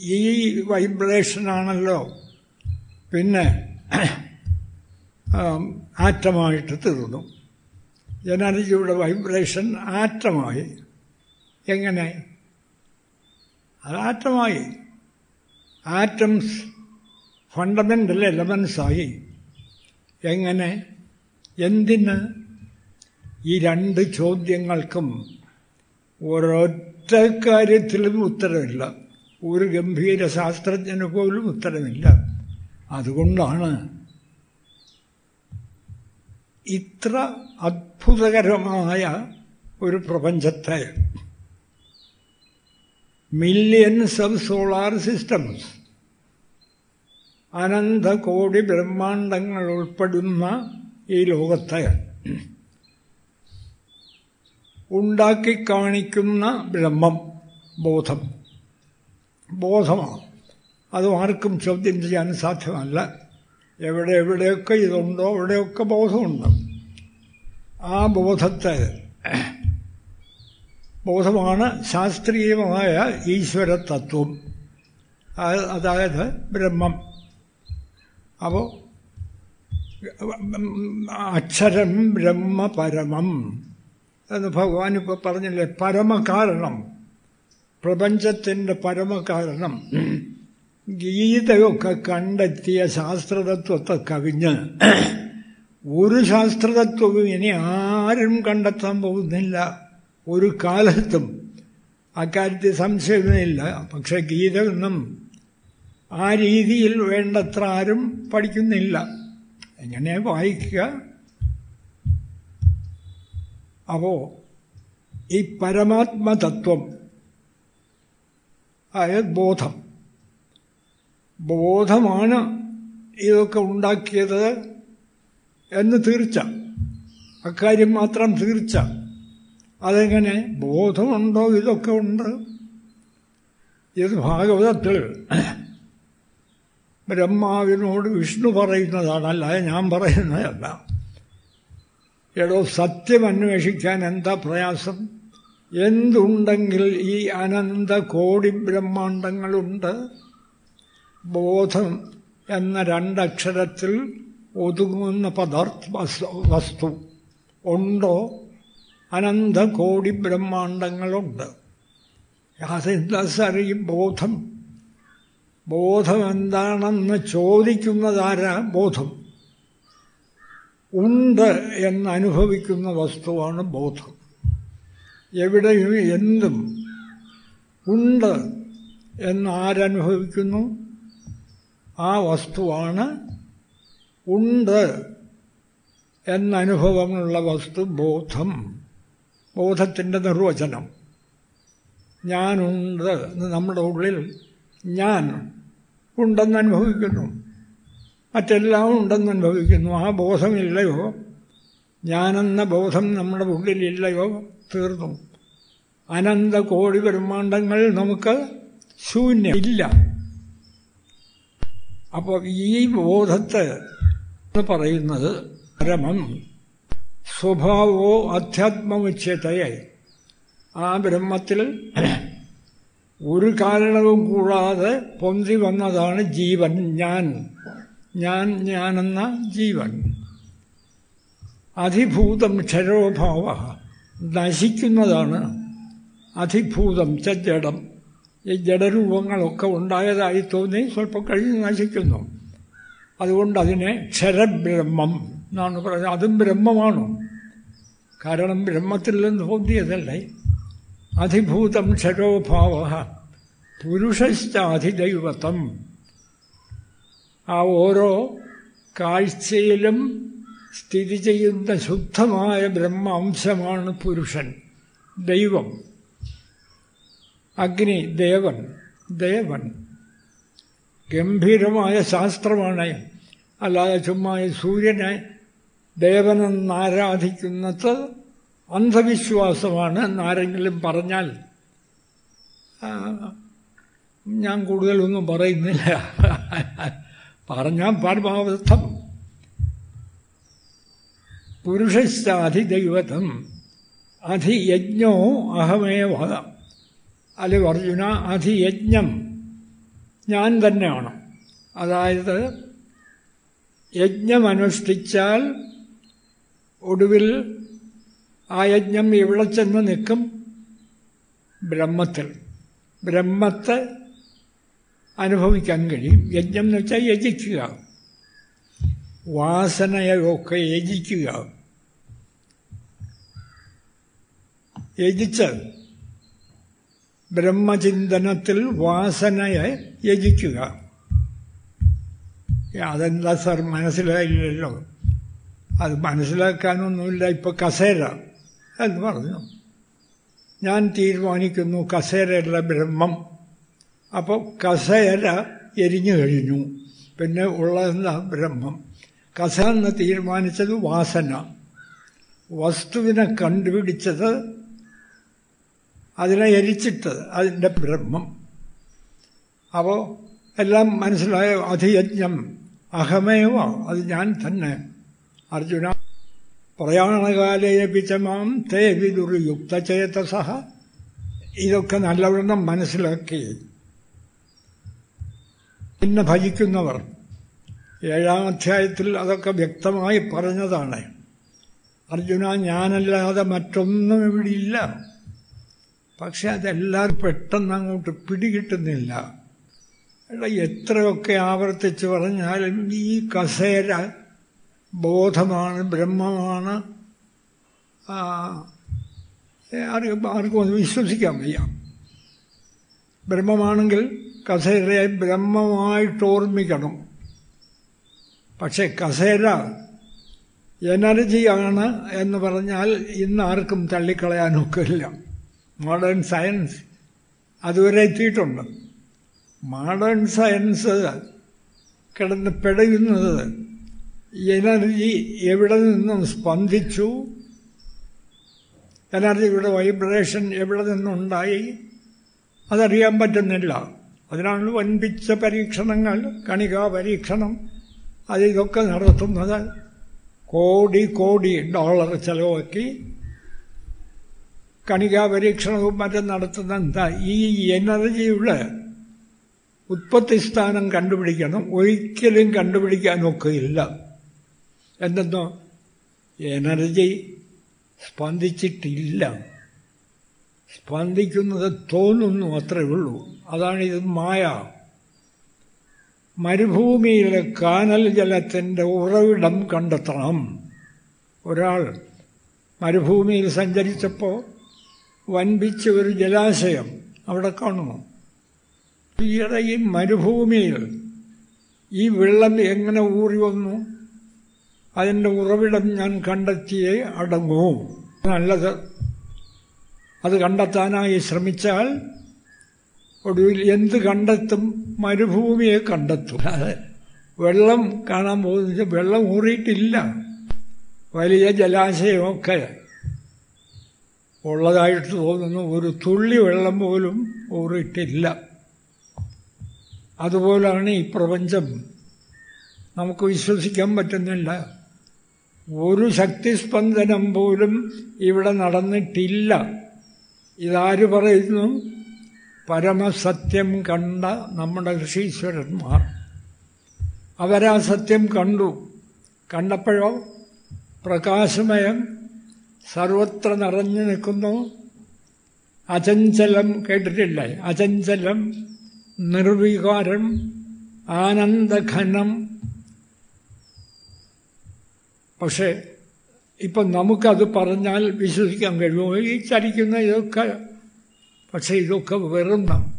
ഈ വൈബ്രേഷനാണല്ലോ. പിന്നെ ആറ്റമായിട്ട് തീർന്നു. എനർജിയുടെ വൈബ്രേഷൻ ആറ്റമായി. എങ്ങനെ? അത് ആറ്റമായി. ആറ്റംസ് ഫണ്ടമെന്റൽ എലമെൻസായി എങ്ങനെ? എന്തിന്? ഈ രണ്ട് ചോദ്യങ്ങൾക്കും ഒരൊറ്റ കാര്യത്തിലും ഉത്തരമില്ല. ഒരു ഗംഭീര ശാസ്ത്രജ്ഞന് പോലും ഉത്തരമില്ല. അതുകൊണ്ടാണ് ഇത്ര അത്ഭുതകരമായ ഒരു പ്രപഞ്ചത്തെ മില്യൺസ് ഓഫ് സോളാർ സിസ്റ്റംസ് അനന്ത കോടി ബ്രഹ്മാണ്ടങ്ങൾ ഉൾപ്പെടുന്ന ഈ ലോകത്തെ ഉണ്ടാക്കി കാണിക്കുന്ന ബ്രഹ്മം ബോധം. ബോധമാണ് അത് ആർക്കും ചോദ്യം ചെയ്യാൻ സാധ്യമല്ല. എവിടെ എവിടെയൊക്കെ ഇതുണ്ടോ അവിടെയൊക്കെ ബോധമുണ്ട്. ആ ബോധത്തെ ബോധമാണ് ശാസ്ത്രീയമായ ഈശ്വര തത്വം അതായത് ബ്രഹ്മം. അപ്പോൾ അക്ഷരം ബ്രഹ്മ പരമം എന്ന് ഭഗവാൻ ഇപ്പോൾ പറഞ്ഞില്ലേ? പരമകാരണം. പ്രപഞ്ചത്തിന്റെ പരമകാരണം. ഗീതയൊക്കെ കണ്ടെത്തിയ ശാസ്ത്രതത്വത്തെ കവിഞ്ഞ് ഒരു ശാസ്ത്രതത്വവും ഇനി ആരും കണ്ടെത്താൻ പോകുന്നില്ല. ഒരു കാലത്തും അക്കാര്യത്തിൽ സംശയമൊന്നുമില്ല പക്ഷെ ഗീത ഒന്നും ആ രീതിയിൽ വേണ്ടത്ര ആരും പഠിക്കുന്നില്ല. എങ്ങനെ വായിക്കുക? അപ്പോൾ ഈ പരമാത്മതത്വം അതായത് ബോധം ബോധമാണ് ഇതൊക്കെ ഉണ്ടാക്കിയത് എന്ന് തീർച്ച. അക്കാര്യം മാത്രം തീർച്ച. അതെങ്ങനെ? ബോധമുണ്ടോ? ഇതൊക്കെ ഉണ്ട്. ഇത് ഭാഗവതത്തിൽ ബ്രഹ്മാവിനോട് വിഷ്ണു പറയുന്നതാണല്ല ഞാൻ പറയുന്നതല്ല. എടോ സത്യം അന്വേഷിക്കാൻ എന്താ പ്രയാസം? എന്തുണ്ടെങ്കിൽ ഈ അനന്ത കോടി ബ്രഹ്മാണ്ടങ്ങളുണ്ട്? ബോധം എന്ന രണ്ടക്ഷരത്തിൽ ഒതുങ്ങുന്ന പദാർത്ഥ വസ്തു ഉണ്ടോ? അനന്ത കോടി ബ്രഹ്മാണ്ടങ്ങളുണ്ട്. അതെന്താ ബോധം. ബോധം എന്താണെന്ന് ചോദിക്കുന്നതാരാ ബോധം? ഉണ്ട് എന്ന് അനുഭവിക്കുന്ന വസ്തുവാണ് ബോധം. എവിടെയും എന്തും ഉണ്ട് എന്ന് ആരനുഭവിക്കുന്നു? ആ വസ്തുവാണ് ഉണ്ട് എന്നനുഭവമുള്ള വസ്തു ബോധം. ബോധത്തിന്റെ നിർവചനം. ഞാനുണ്ട് എന്ന് നമ്മുടെ ഉള്ളിൽ ഞാൻ ഉണ്ടെന്ന് അനുഭവിക്കുന്നു മറ്റെല്ലാം ഉണ്ടെന്ന് അനുഭവിക്കുന്നു ആ ബോധമില്ലയോ? ഞാനെന്ന ബോധം നമ്മുടെ ഉള്ളിലില്ലയോ? തീർന്നു. അനന്ത കോടി ബ്രഹ്മാണ്ടങ്ങൾ നമുക്ക് ശൂന്യം ഇല്ല. അപ്പോൾ ഈ ബോധത്തെ പറയുന്നത് പരമം സ്വഭാവോ അധ്യാത്മമുച്യതയെ ആ ബ്രഹ്മത്തിൽ ഒരു കാരണവും കൂടാതെ പൊന്തി വന്നതാണ് ജീവൻ ഞാൻ. ഞാൻ ഞാനെന്ന ജീവൻ. അധിഭൂതം ക്ഷരോഭാവ. നശിക്കുന്നതാണ് അധിഭൂതം ച ജഡം ഈ ജഡരൂപങ്ങളൊക്കെ ഉണ്ടായതായി തോന്നി സ്വല്പം കഴിഞ്ഞ് നശിക്കുന്നു. അതുകൊണ്ട് അതിനെ ക്ഷരബ്രഹ്മം എന്നാണ് പറയുന്നത്. അതും ബ്രഹ്മമാണ്. കാരണം ബ്രഹ്മത്തിൽ നിന്ന് തോന്നിയതല്ലേ? അധിഭൂതം ക്ഷരോഭാവ പുരുഷശ്ചാധിദൈവത്വം ആ ഓരോ കാഴ്ചയിലും സ്ഥിതി ചെയ്യുന്ന ശുദ്ധമായ ബ്രഹ്മാംശമാണ് പുരുഷൻ ദൈവം. അഗ്നി ദേവൻ ദേവൻ. ഗംഭീരമായ ശാസ്ത്രമാണ്. അല്ലാതെ ചുമ്മാ സൂര്യനെ ദേവനെന്ന് ആരാധിക്കുന്നത് അന്ധവിശ്വാസമാണ് എന്നാരെങ്കിലും പറഞ്ഞാൽ ഞാൻ കൂടുതലൊന്നും പറയുന്നില്ല. പറഞ്ഞാൽ പരമാവസ്ഥം പുരുഷശ്ചാധിദൈവതം അധിയജ്ഞോ അഹമേവ. അല്ലെ അർജുന അധിയജ്ഞം. ഞാൻ തന്നെയാണ്. അതായത് യജ്ഞമനുഷ്ഠിച്ചാൽ ഒടുവിൽ ആ യജ്ഞം ഇവിടെ ചെന്ന് നിൽക്കും? ബ്രഹ്മത്തിൽ. ബ്രഹ്മത്തെ അനുഭവിക്കാൻ കഴിയും. യജ്ഞം എന്ന് വെച്ചാൽ യജിക്കുക. വാസനയൊക്കെ യജിക്കുക. യജിച്ച് ബ്രഹ്മചിന്തനത്തിൽ വാസനയെ യജിക്കുക. അതെന്താ സാർ മനസ്സിലായില്ലല്ലോ? അത് മനസ്സിലാക്കാനൊന്നുമില്ല. ഇപ്പൊ കസേര എന്ന് പറഞ്ഞു. ഞാൻ തീരുമാനിക്കുന്നു കസേരയുള്ള ബ്രഹ്മം. അപ്പോൾ കസേര എരിഞ്ഞു കഴിഞ്ഞു. പിന്നെ ഉള്ളതെന്താ? ബ്രഹ്മം. കസ എന്ന് തീരുമാനിച്ചത് വാസന. വസ്തുവിനെ കണ്ടുപിടിച്ചത് അതിനെ എരിച്ചിട്ടത് അതിന്റെ ബ്രഹ്മം. അപ്പോൾ എല്ലാം മനസ്സിലായ അധിയജ്ഞം അഹമേവ അത് ഞാൻ തന്നെ. അർജുന പ്രയാണകാലേ പിച്ചമാം തേ വിദുർയുക്തചേതസഹ ഇതൊക്കെ നല്ലവണ്ണം മനസ്സിലാക്കി. പിന്നെ ഭജിക്കുന്നവർ. ഏഴാം അധ്യായത്തിൽ അതൊക്കെ വ്യക്തമായി പറഞ്ഞതാണ്. അർജുന ഞാനല്ലാതെ മറ്റൊന്നും ഇവിടെ ഇല്ല. പക്ഷെ അതെല്ലാവരും പെട്ടെന്ന് അങ്ങോട്ട് പിടികിട്ടുന്നില്ല. എടാ എത്രയൊക്കെ ആവർത്തിച്ച് പറഞ്ഞാലും ഈ കസേര ബോധമാണ് ബ്രഹ്മമാണ്. ആർക്കും ആർക്കും അത് വിശ്വസിക്കാൻ വയ്യ. ബ്രഹ്മമാണെങ്കിൽ കസേരയെ ബ്രഹ്മമായിട്ട് ഓർമ്മിക്കണം. പക്ഷെ കസേര എനർജിയാണ് എന്ന് പറഞ്ഞാൽ ഇന്ന് ആർക്കും തള്ളിക്കളയാനൊക്കില്ല. മോഡേൺ സയൻസ് അതുവരെ എത്തിയിട്ടുണ്ട്. മോഡേൺ സയൻസ് കിടന്ന് പിടയുന്നത് എനർജി എവിടെ നിന്നും സ്പന്ദിച്ചു? എനർജിയുടെ വൈബ്രേഷൻ എവിടെ നിന്നുണ്ടായി? അതറിയാൻ പറ്റുന്നില്ല. അതിനാണ് വൻപിച്ച പരീക്ഷണങ്ങൾ കണികാ പരീക്ഷണം അത് ഇതൊക്കെ നടത്തുന്നത്. കോടി കോടി ഡോളർ ചെലവാക്കി കണികാ പരീക്ഷണവും മറ്റും നടത്തുന്ന എന്താ? ഈ എനർജിയുടെ ഉത്പത്തി സ്ഥാനം കണ്ടുപിടിക്കണം. ഒരിക്കലും കണ്ടുപിടിക്കാനൊക്കെയില്ല എന്തെന്നോ? എനർജി സ്പന്ദിച്ചിട്ടില്ല. സ്പന്ദിക്കുന്നത് തോന്നുന്നു അത്രേ ഉള്ളൂ. അതാണ് ഇത് മായ. മരുഭൂമിയിലെ കാനൽ ജലത്തിന്റെ ഉറവിടം കണ്ടെത്തണം. ഒരാൾ മരുഭൂമിയിൽ സഞ്ചരിച്ചപ്പോൾ വൻപിച്ച ഒരു ജലാശയം അവിടെ കാണുന്നു. ഈയിടെ ഈ മരുഭൂമിയിൽ ഈ വെള്ളം എങ്ങനെ ഊറി വന്നു? അതിന്റെ ഉറവിടം ഞാൻ കണ്ടെത്തിയേ അടങ്ങൂ. നല്ലത്. അത് കണ്ടെത്താനായി ശ്രമിച്ചാൽ ഒടുവിൽ എന്ത് കണ്ടെത്തും? മരുഭൂമിയെ കണ്ടെത്തും. അതെ. വെള്ളം കാണാൻ പോകുന്നത് വെള്ളം ഊറിയിട്ടില്ല. വലിയ ജലാശയമൊക്കെ ഉള്ളതായിട്ട് തോന്നുന്നു. ഒരു തുള്ളി വെള്ളം പോലും ഊറിയിട്ടില്ല. അതുപോലാണ് ഈ പ്രപഞ്ചം. നമുക്ക് വിശ്വസിക്കാൻ പറ്റുന്നില്ല. ഒരു ശക്തിസ്പന്ദനം പോലും ഇവിടെ നടന്നിട്ടില്ല. ഇതാര് പറയുന്നു? പരമസത്യം കണ്ട നമ്മുടെ ഋഷീശ്വരന്മാർ. അവരാ സത്യം കണ്ടു. കണ്ടപ്പോഴോ പ്രകാശമയം സർവത്ര നിറഞ്ഞു നിൽക്കുന്നു. അചഞ്ചലം കേട്ടിട്ടില്ലേ? അചഞ്ചലം നിർവികാരം ആനന്ദഘനം. പക്ഷേ ഇപ്പം നമുക്കത് പറഞ്ഞാൽ വിശ്വസിക്കാൻ കഴിയുമോ? ഈ ചരിക്കുന്ന ഇതൊക്കെ പക്ഷെ ഇതൊക്കെ വെറുന്ന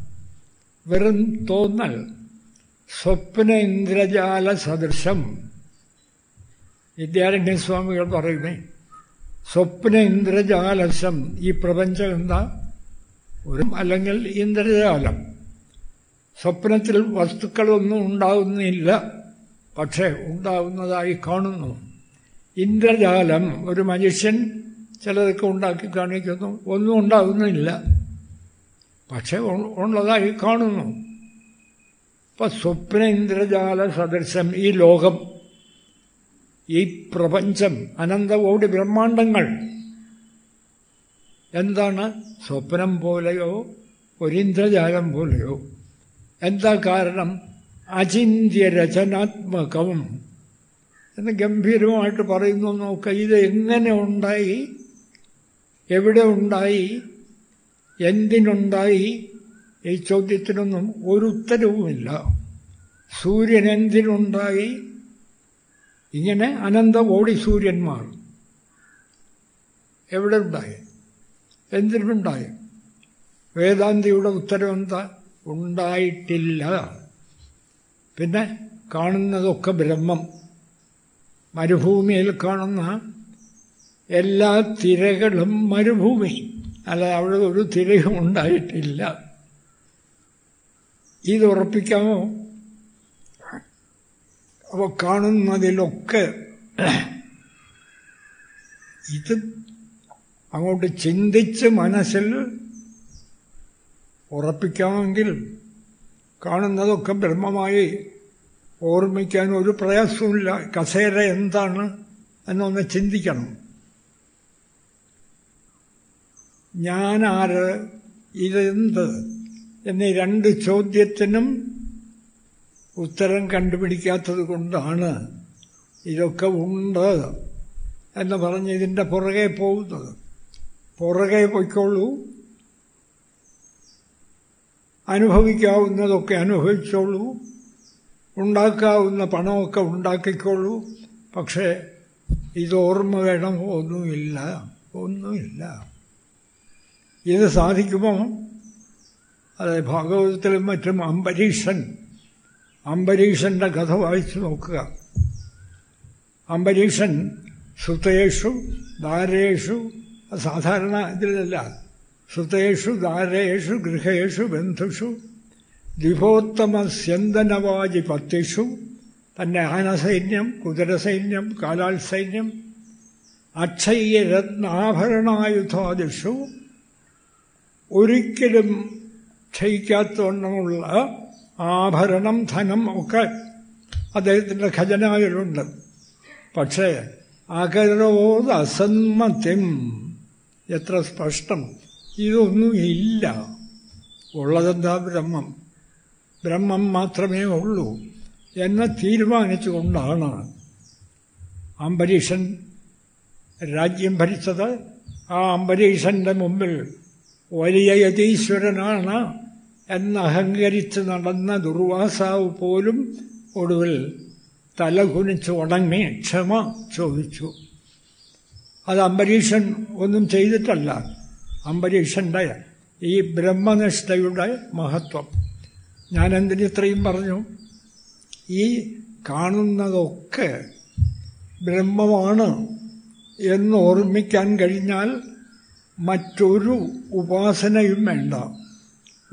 വെറും തോന്നൽ. സ്വപ്ന ഇന്ദ്രജാല സദൃശം. വിദ്യാരണ്യസ്വാമികൾ പറയുന്നേ സ്വപ്ന ഇന്ദ്രജാലസം. ഈ പ്രപഞ്ചം എന്താ? ഒരു അല്ലെങ്കിൽ ഇന്ദ്രജാലം. സ്വപ്നത്തിൽ വസ്തുക്കളൊന്നും ഉണ്ടാകുന്നില്ല പക്ഷേ ഉണ്ടാകുന്നതായി കാണുന്നു. ഇന്ദ്രജാലം ഒരു മനുഷ്യൻ ചിലതൊക്കെ ഉണ്ടാക്കി കാണിക്കുന്നു ഒന്നും ഉണ്ടാകുന്നില്ല പക്ഷേ ഉള്ളതായി കാണുന്നു. അപ്പം സ്വപ്ന ഇന്ദ്രജാല സദൃശം ഈ ലോകം ഈ പ്രപഞ്ചം അനന്ത അനന്തകോടി ബ്രഹ്മാണ്ടങ്ങൾ. എന്താണ്? സ്വപ്നം പോലെയോ ഒരിന്ദ്രജാലം പോലെയോ. എന്താ കാരണം? അചിന്യരചനാത്മകം എന്ന് ഗംഭീരമായിട്ട് പറയുന്നു നോക്കുക ഇത് എങ്ങനെ ഉണ്ടായി? എവിടെ ഉണ്ടായി? എന്തിനുണ്ടായി? ഈ ചോദ്യത്തിനൊന്നും ഒരു ഉത്തരവുമില്ല. സൂര്യൻ എന്തിനുണ്ടായി? ഇങ്ങനെ അനന്ത കോടി സൂര്യന്മാർ. എവിടെ ഉണ്ടായി? എന്തിനുണ്ടായി? വേദാന്തിയുടെ ഉത്തരം എന്താ? ഉണ്ടായിട്ടില്ല. പിന്നെ കാണുന്നതൊക്കെ ബ്രഹ്മം. മരുഭൂമിയിൽ കാണുന്ന എല്ലാ തിരകളും മരുഭൂമി. അല്ല അവിടെ ഒരു തിരയും ഉണ്ടായിട്ടില്ല. ഇത് അപ്പോൾ കാണുന്നതിലൊക്കെ ഇത് അങ്ങോട്ട് ചിന്തിച്ച് മനസ്സിൽ ഉറപ്പിക്കാമെങ്കിൽ കാണുന്നതൊക്കെ ബ്രഹ്മമായി ഓർമ്മിക്കാൻ ഒരു പ്രയാസവുമില്ല. കസേര എന്താണ് എന്നൊന്ന് ചിന്തിക്കണം. ഞാനാര് ഇതെന്ത് എന്നീ രണ്ട് ചോദ്യത്തിനും ഉത്തരം കണ്ടുപിടിക്കാത്തത് കൊണ്ടാണ് ഇതൊക്കെ ഉണ്ട് എന്ന് പറഞ്ഞ് ഇതിന്റെ പുറകെ പോകുന്നത്. പുറകെ പൊയ്ക്കോളൂ. അനുഭവിക്കാവുന്നതൊക്കെ അനുഭവിച്ചോളൂ. ഉണ്ടാക്കാവുന്ന പണമൊക്കെ ഉണ്ടാക്കിക്കോളൂ. പക്ഷേ ഇത് ഓർമ്മ വേണം ഒന്നുമില്ല. ഒന്നുമില്ല. ഇത് സാധിക്കുമോ? അതെ ഭാഗവതത്തിലും മറ്റും അംബരീഷൻ അംബരീഷന്റെ കഥ വായിച്ചു നോക്കുക. അംബരീഷൻ ശ്രുതേഷു ദാരേഷു സാധാരണ ഇതിലല്ല. ശ്രുതേഷു ദാരേഷു ഗൃഹേഷു ബന്ധുഷു ദ്വിഭോത്തമസ്യന്തനവാജി പത്തിഷു തന്റെ ആനസൈന്യം കുതിരസൈന്യം കാലാൽ സൈന്യം അക്ഷയ്യരത്നാഭരണായുധാദിഷു ഒരിക്കലും ക്ഷയിക്കാത്തവണ്ണമുള്ള ആഭരണം ധനം ഒക്കെ അദ്ദേഹത്തിന്റെ ഖജനാവിലുണ്ട്. പക്ഷേ അകരോത് അസന്മത്യം. എത്ര സ്പഷ്ടം. ഇതൊന്നും ഇല്ല. ഉള്ളതെന്താ ബ്രഹ്മം? ബ്രഹ്മം മാത്രമേ ഉള്ളൂ. എന്ന് തീരുമാനിച്ചുകൊണ്ടാണ് അംബരീഷൻ രാജ്യം ഭരിച്ചത്. ആ അംബരീഷന്റെ മുമ്പിൽ വലിയ യതീശ്വരനാണ് എന്ന് അഹങ്കരിച്ച് നടന്ന ദുർവാസാവ് പോലും ഒടുവിൽ തലകുനിച്ച് ഉടങ്ങി ക്ഷമ ചോദിച്ചു. അത് അംബരീഷൻ ഒന്നും ചെയ്തിട്ടല്ല. അംബരീഷന്റെ ഈ ബ്രഹ്മനിഷ്ഠയുടെ മഹത്വം. ഞാൻ എന്തിനിത്രയും പറഞ്ഞു? ഈ കാണുന്നതൊക്കെ ബ്രഹ്മമാണ് എന്ന് ഓർമ്മിക്കാൻ കഴിഞ്ഞാൽ മറ്റൊരു ഉപാസനയും വേണ്ട.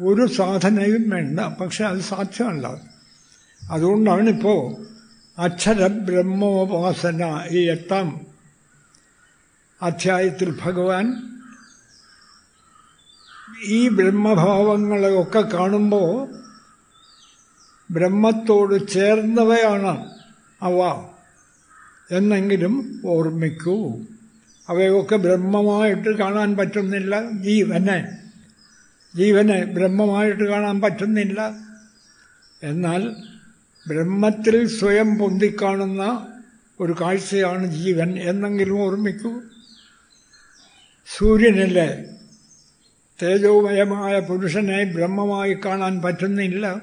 ഒരു സാധനയും വേണ്ട. പക്ഷെ അത് സാധ്യമല്ല. അതുകൊണ്ടാണിപ്പോൾ അക്ഷരബ്രഹ്മോപാസന ഈ എട്ടാം അധ്യായത്തിൽ ഭഗവാൻ ഈ ബ്രഹ്മഭാവങ്ങളെയൊക്കെ കാണുമ്പോൾ ബ്രഹ്മത്തോട് ചേർന്നവയാണ് അവ എന്നെങ്കിലും ഓർമ്മിക്കൂ. അവയൊക്കെ ബ്രഹ്മമായിട്ട് കാണാൻ പറ്റുന്നില്ല ജീവനെ. ജീവനെ ബ്രഹ്മമായിട്ട് കാണാൻ പറ്റുന്നില്ല. എന്നാൽ ബ്രഹ്മത്തിൽ സ്വയം പൊന്തിക്കാണുന്ന ഒരു കാഴ്ചയാണ് ജീവൻ എന്നെങ്കിലും ഓർമ്മിക്കൂ. സൂര്യനിലെ തേജോമയമായ പുരുഷനെ ബ്രഹ്മമായി കാണാൻ പറ്റുന്നില്ല.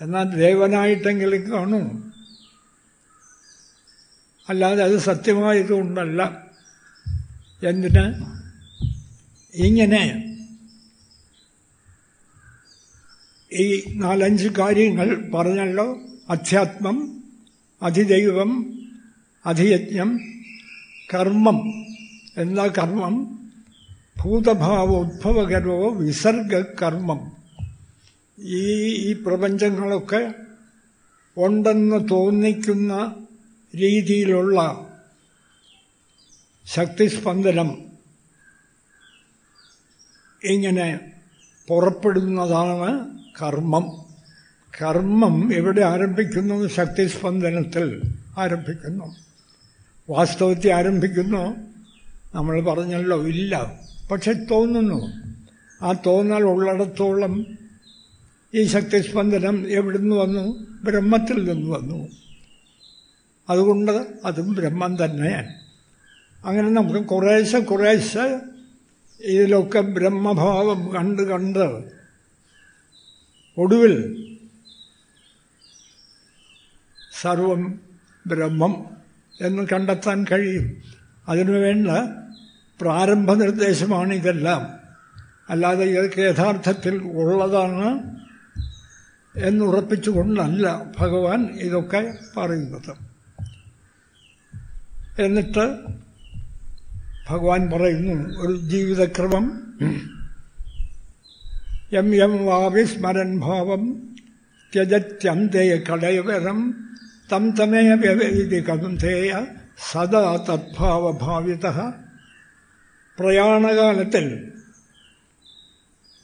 എന്നാൽ ദേവനായിട്ടെങ്കിലും കാണൂ. അല്ലാതെ അത് സത്യമായതുകൊണ്ടല്ല. എന്തിന്? ഇങ്ങനെ ഈ നാലഞ്ച് കാര്യങ്ങൾ പറഞ്ഞല്ലോ. അധ്യാത്മം അതിദൈവം അധിയജ്ഞം കർമ്മം. എന്താ കർമ്മം? ഭൂതഭാവോദ്ഭവകരോ വിസർഗകർമ്മം. ഈ ഈ പ്രപഞ്ചങ്ങളൊക്കെ ഉണ്ടെന്ന് തോന്നിക്കുന്ന രീതിയിലുള്ള ശക്തിസ്പന്ദനം ഇങ്ങനെ പുറപ്പെടുന്നതാണ് കർമ്മം. കർമ്മം എവിടെ ആരംഭിക്കുന്നു? ശക്തിസ്പന്ദനത്തിൽ ആരംഭിക്കുന്നു. വാസ്തവത്തിൽ ആരംഭിക്കുന്നു? നമ്മൾ പറഞ്ഞല്ലോ ഇല്ല. പക്ഷെ തോന്നുന്നു. ആ തോന്നൽ ഉള്ളിടത്തോളം ഈ ശക്തിസ്പന്ദനം എവിടുന്ന് വന്നു? ബ്രഹ്മത്തിൽ നിന്ന് വന്നു. അതുകൊണ്ട് അതും ബ്രഹ്മം തന്നെ അങ്ങനെ നമുക്ക് കുറേശ്ശെ കുറേശ്ശെ ഇതിലൊക്കെ ബ്രഹ്മഭാവം കണ്ട് കണ്ട് ഒടുവിൽ സർവം ബ്രഹ്മം എന്ന് കണ്ടെത്താൻ കഴിയും. അതിനുവേണ്ട പ്രാരംഭ നിർദ്ദേശമാണ് ഇതെല്ലാം. അല്ലാതെ ഇതൊക്കെ യഥാർത്ഥത്തിൽ ഉള്ളതാണ് എന്നുറപ്പിച്ചുകൊണ്ടല്ല ഭഗവാൻ ഇതൊക്കെ പറയുന്നത്. എന്നിട്ട് ഭഗവാൻ പറയുന്നു ഒരു ജീവിതക്രമം. യം എം വാവിസ്മരൻ ഭാവം ത്യജത്യന്തേ കടയവരം തം തമേ വ്യവതി കഥേയ സദാ തദ്ഭാവഭാവിത. പ്രയാണകാലത്തിൽ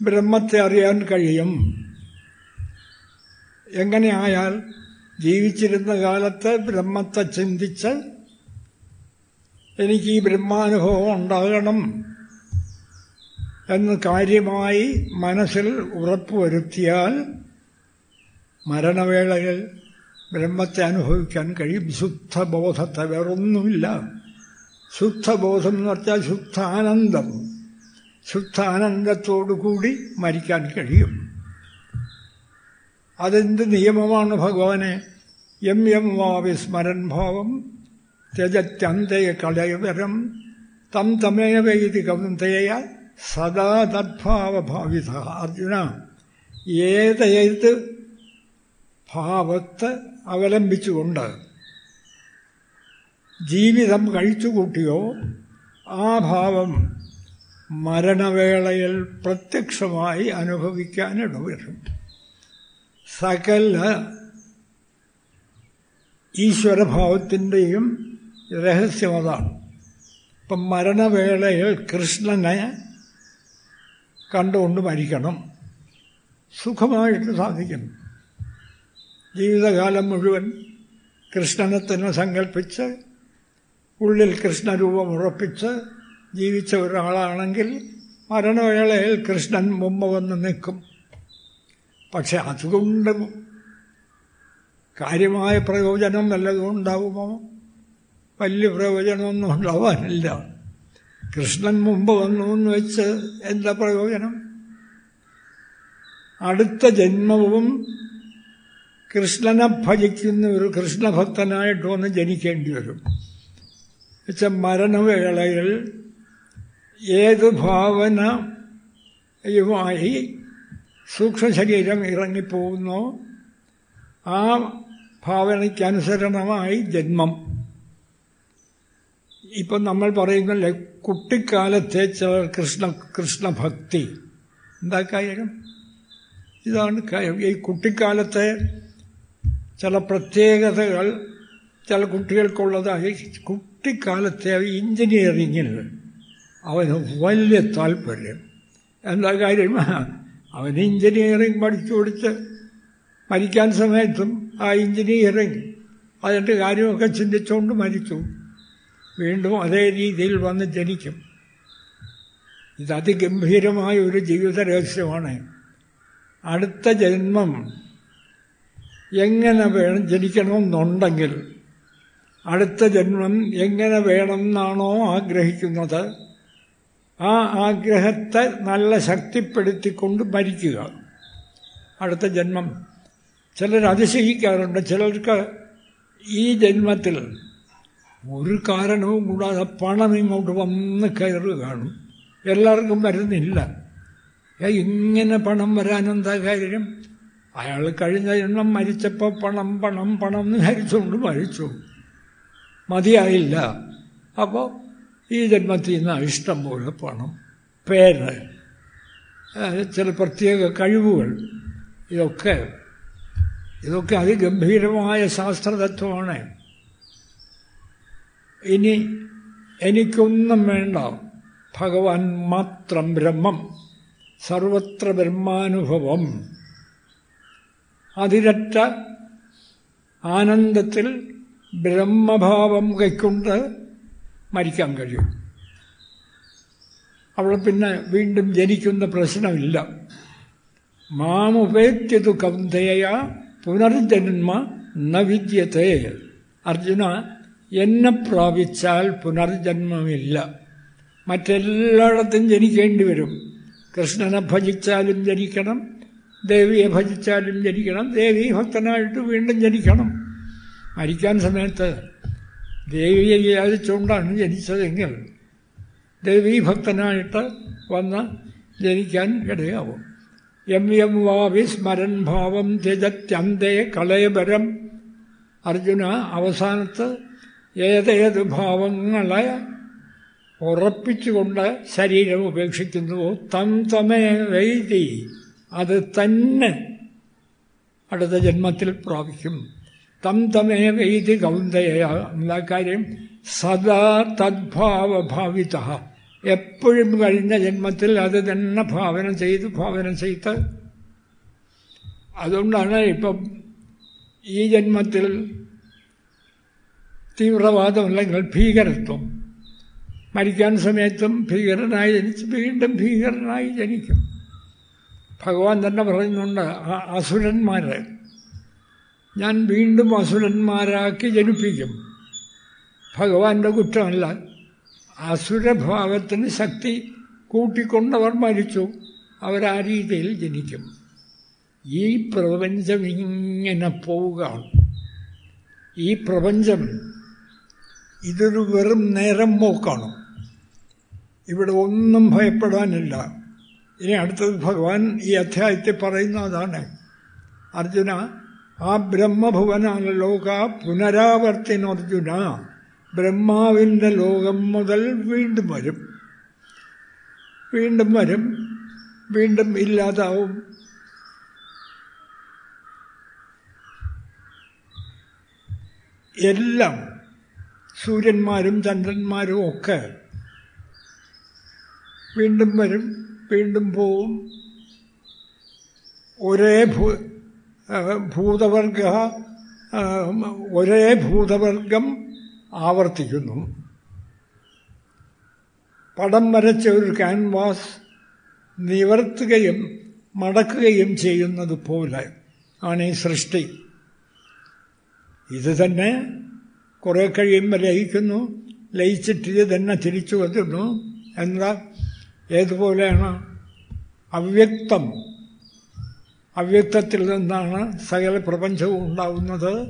ബ്രഹ്മത്തെ അറിയാൻ കഴിയും. എങ്ങനെയായാൽ ജീവിച്ചിരുന്ന കാലത്ത് ബ്രഹ്മത്തെ ചിന്തിച്ച് എനിക്ക് ഈ ബ്രഹ്മാനുഭവം ഉണ്ടാകണം. എന്ന് കാര്യമായി മനസ്സിൽ ഉറപ്പുവരുത്തിയാൽ മരണവേളകൾ ബ്രഹ്മത്തെ അനുഭവിക്കാൻ കഴിയും. ശുദ്ധബോധത്തെ വേറൊന്നുമില്ല. ശുദ്ധബോധം എന്ന് പറഞ്ഞാൽ ശുദ്ധാനന്ദം. ശുദ്ധാനന്ദത്തോടുകൂടി മരിക്കാൻ കഴിയും. അതെന്ത് നിയമമാണ് ഭഗവാനെ? എം എം വാ വിസ്മരൻ ഭാവം ത്യജത്യന്തയ കളയവരം തം ഇത് കൗന്തേയ സദാ തദ്ഭാവഭാവിത അർജുന. ഏത് ഏത് ഭാവത്തെ അവലംബിച്ചുകൊണ്ട് ജീവിതം കഴിച്ചുകൂട്ടിയോ ആ ഭാവം മരണവേളയിൽ പ്രത്യക്ഷമായി അനുഭവിക്കാൻ ഇടവരും സകല ഈശ്വരഭാവത്തിന്റെയും രഹസ്യം അതാണ്. ഇപ്പം മരണവേളയിൽ കൃഷ്ണനെ കണ്ടുകൊണ്ട് മരിക്കണം. സുഖമായിട്ട് സാധിക്കും ജീവിതകാലം മുഴുവൻ കൃഷ്ണനെ തന്നെ സങ്കല്പിച്ച് ഉള്ളിൽ കൃഷ്ണരൂപം ഉറപ്പിച്ച് ജീവിച്ച ഒരാളാണെങ്കിൽ മരണവേളയിൽ കൃഷ്ണൻ മുമ്പ് വന്ന് നിൽക്കും. പക്ഷെ അതുകൊണ്ട് കാര്യമായ പ്രയോജനം വല്ലതും വലിയ പ്രയോജനമൊന്നും ഉണ്ടാവാനില്ല. കൃഷ്ണൻ മുമ്പ് വന്നു എന്ന് വെച്ച് എന്താ പ്രയോജനം? അടുത്ത ജന്മവും കൃഷ്ണനെ ഭജിക്കുന്ന ഒരു കൃഷ്ണഭക്തനായിട്ട് വന്ന് ജനിക്കേണ്ടി വരും. വെച്ചാൽ മരണവേളയിൽ ഏത് ഭാവനയുമായി സൂക്ഷ്മശരീരം ഇറങ്ങിപ്പോകുന്നോ ആ ഭാവനയ്ക്കനുസരണമായി ജന്മം. ഇപ്പം നമ്മൾ പറയുന്നല്ലേ കുട്ടിക്കാലത്തെ ചിലർ കൃഷ്ണ കൃഷ്ണഭക്തി. എന്താ കാര്യം? ഇതാണ് കാര്യം. ഈ കുട്ടിക്കാലത്തെ ചില പ്രത്യേകതകൾ ചില കുട്ടികൾക്കുള്ളതായി. കുട്ടിക്കാലത്തെ എഞ്ചിനീയറിങ്ങിൽ അവന് വലിയ താല്പര്യം. എന്താ കാര്യം? അവൻ എഞ്ചിനീയറിങ് പഠിച്ചു കൊടുത്ത് മരിക്കാൻ സമയത്തും ആ എഞ്ചിനീയറിങ് അതിന്റെ കാര്യമൊക്കെ ചിന്തിച്ചുകൊണ്ട് മരിച്ചു. വീണ്ടും അതേ രീതിയിൽ വന്ന് ജനിക്കും. ഇത് അതിഗംഭീരമായ ഒരു ജീവിത രഹസ്യമാണ്. അടുത്ത ജന്മം എങ്ങനെ വേണം ജനിക്കണമെന്നുണ്ടെങ്കിൽ അടുത്ത ജന്മം എങ്ങനെ വേണമെന്നാണോ ആഗ്രഹിക്കുന്നത്. ആ ആഗ്രഹത്തെ നല്ല ശക്തിപ്പെടുത്തിക്കൊണ്ട് മരിക്കുക. അടുത്ത ജന്മം. ചിലർ അതിശയിക്കാറുണ്ട് ചിലർക്ക് ഈ ജന്മത്തിൽ ഒരു കാരണവും കൂടാതെ പണം ഇങ്ങോട്ട് വന്ന് കാണും. എല്ലാവർക്കും വരുന്നില്ല. ഇങ്ങനെ പണം വരാനെന്താ കാര്യം? അയാൾ കഴിഞ്ഞ എണ്ണം മരിച്ചപ്പോൾ പണം പണം പണം എന്ന് ഹരിച്ചുകൊണ്ട് മരിച്ചു. മതിയായില്ല. അപ്പോൾ ഈ ജന്മത്തിൽ നിന്ന് ഇഷ്ടം പോലെ പണം പേര് ചില പ്രത്യേക കഴിവുകൾ ഇതൊക്കെ ഇതൊക്കെ അതിഗംഭീരമായ ശാസ്ത്രതത്വമാണ്. ഇനി എനിക്കൊന്നും വേണ്ട. ഭഗവാൻ മാത്രം ബ്രഹ്മം. സർവത്ര ബ്രഹ്മാനുഭവം. അതിരറ്റ ആനന്ദത്തിൽ ബ്രഹ്മഭാവം കൈക്കൊണ്ട് മരിക്കാൻ കഴിയും. അവിടെ പിന്നെ വീണ്ടും ജനിക്കുന്ന പ്രശ്നമില്ല. മാമുപേത്യതു കൗന്ദയ പുനർജന്മ ന വിദ്യത്തെ. അർജുന എന്നെ പ്രാപിച്ചാൽ പുനർജന്മമില്ല. മറ്റെല്ലായിടത്തും ജനിക്കേണ്ടി വരും. കൃഷ്ണനെ ഭജിച്ചാലും ജനിക്കണം ദേവിയെ ഭജിച്ചാലും ജനിക്കണം ദേവി ഭക്തനായിട്ട് വീണ്ടും ജനിക്കണം. മരിക്കാൻ സമയത്ത് ദേവിയെ യാചിച്ചുകൊണ്ടാണ് ജനിച്ചതെങ്കിൽ ദേവീ ഭക്തനായിട്ട് വന്ന് ജനിക്കാൻ ഇടയാവും. എം എം വാവി സ്മരൻ ഭാവം ത്യജത്യന്തേ കളയപരം അർജുന അവസാനത്ത് ഏതേത് ഭാവങ്ങളെ ഉറപ്പിച്ചുകൊണ്ട് ശരീരം ഉപേക്ഷിക്കുന്നുവോ തം തമേ വൈതി അത് തന്നെ അടുത്ത ജന്മത്തിൽ പ്രാപിക്കും. തം തമേ വൈതി കൗന്ദയ എന്താ കാര്യം സദാ തദ്ഭാവഭാവിത. എപ്പോഴും കഴിഞ്ഞ ജന്മത്തിൽ അത് തന്നെ ഭാവന ചെയ്ത് ഭാവന ചെയ്ത്. അതുകൊണ്ടാണ് ഇപ്പം ഈ ജന്മത്തിൽ തീവ്രവാദമല്ലെങ്കിൽ ഭീകരത്വം. മരിക്കാൻ സമയത്തും ഭീകരനായി ജനിച്ച് വീണ്ടും ഭീകരനായി ജനിക്കും. ഭഗവാൻ തന്നെ പറയുന്നുണ്ട് ആ അസുരന്മാരെ ഞാൻ വീണ്ടും അസുരന്മാരാക്കി ജനിപ്പിക്കും. ഭഗവാന്റെ കുറ്റമല്ല അസുരഭാവത്തിന് ശക്തി കൂട്ടിക്കൊണ്ടവർ മരിച്ചു അവരാ രീതിയിൽ ജനിക്കും. ഈ പ്രപഞ്ചം ഇങ്ങനെ പോവുകയാണ്. ഈ പ്രപഞ്ചം ഇതൊരു വെറും നേരം പോക്കാണ്. ഇവിടെ ഒന്നും ഭയപ്പെടാനില്ല. ഇനി അടുത്തത് ഭഗവാൻ ഈ അധ്യായത്തിൽ പറയുന്ന അതാണ് അർജുന ആ ബ്രഹ്മഭുവനാണ് ലോക പുനരാവർത്തിനർജുന ബ്രഹ്മാവിന്റെ ലോകം മുതൽ വീണ്ടും വരും. വീണ്ടും വരും വീണ്ടും ഇല്ലാതാവും. എല്ലാം സൂര്യന്മാരും ചന്ദ്രന്മാരും ഒക്കെ വീണ്ടും വരും വീണ്ടും പോവും. ഒരേ ഭൂ ഭൂതവർഗ ഒരേ ഭൂതവർഗം ആവർത്തിക്കുന്നു. പടം വരച്ച ഒരു ക്യാൻവാസ് നിവർത്തുകയും മടക്കുകയും ചെയ്യുന്നത് പോലെ ആണ് ഈ സൃഷ്ടി. ഇത് തന്നെ കുറേ കഴിയുമ്പോൾ ലയിക്കുന്നു. ലയിച്ചിട്ട് തന്നെ തിരിച്ചു വരുന്നു എന്താ? ഏതുപോലെയാണ്? അവ്യക്തം. അവ്യക്തത്തിൽ നിന്നാണ് സകല പ്രപഞ്ചവും ഉണ്ടാവുന്നത്.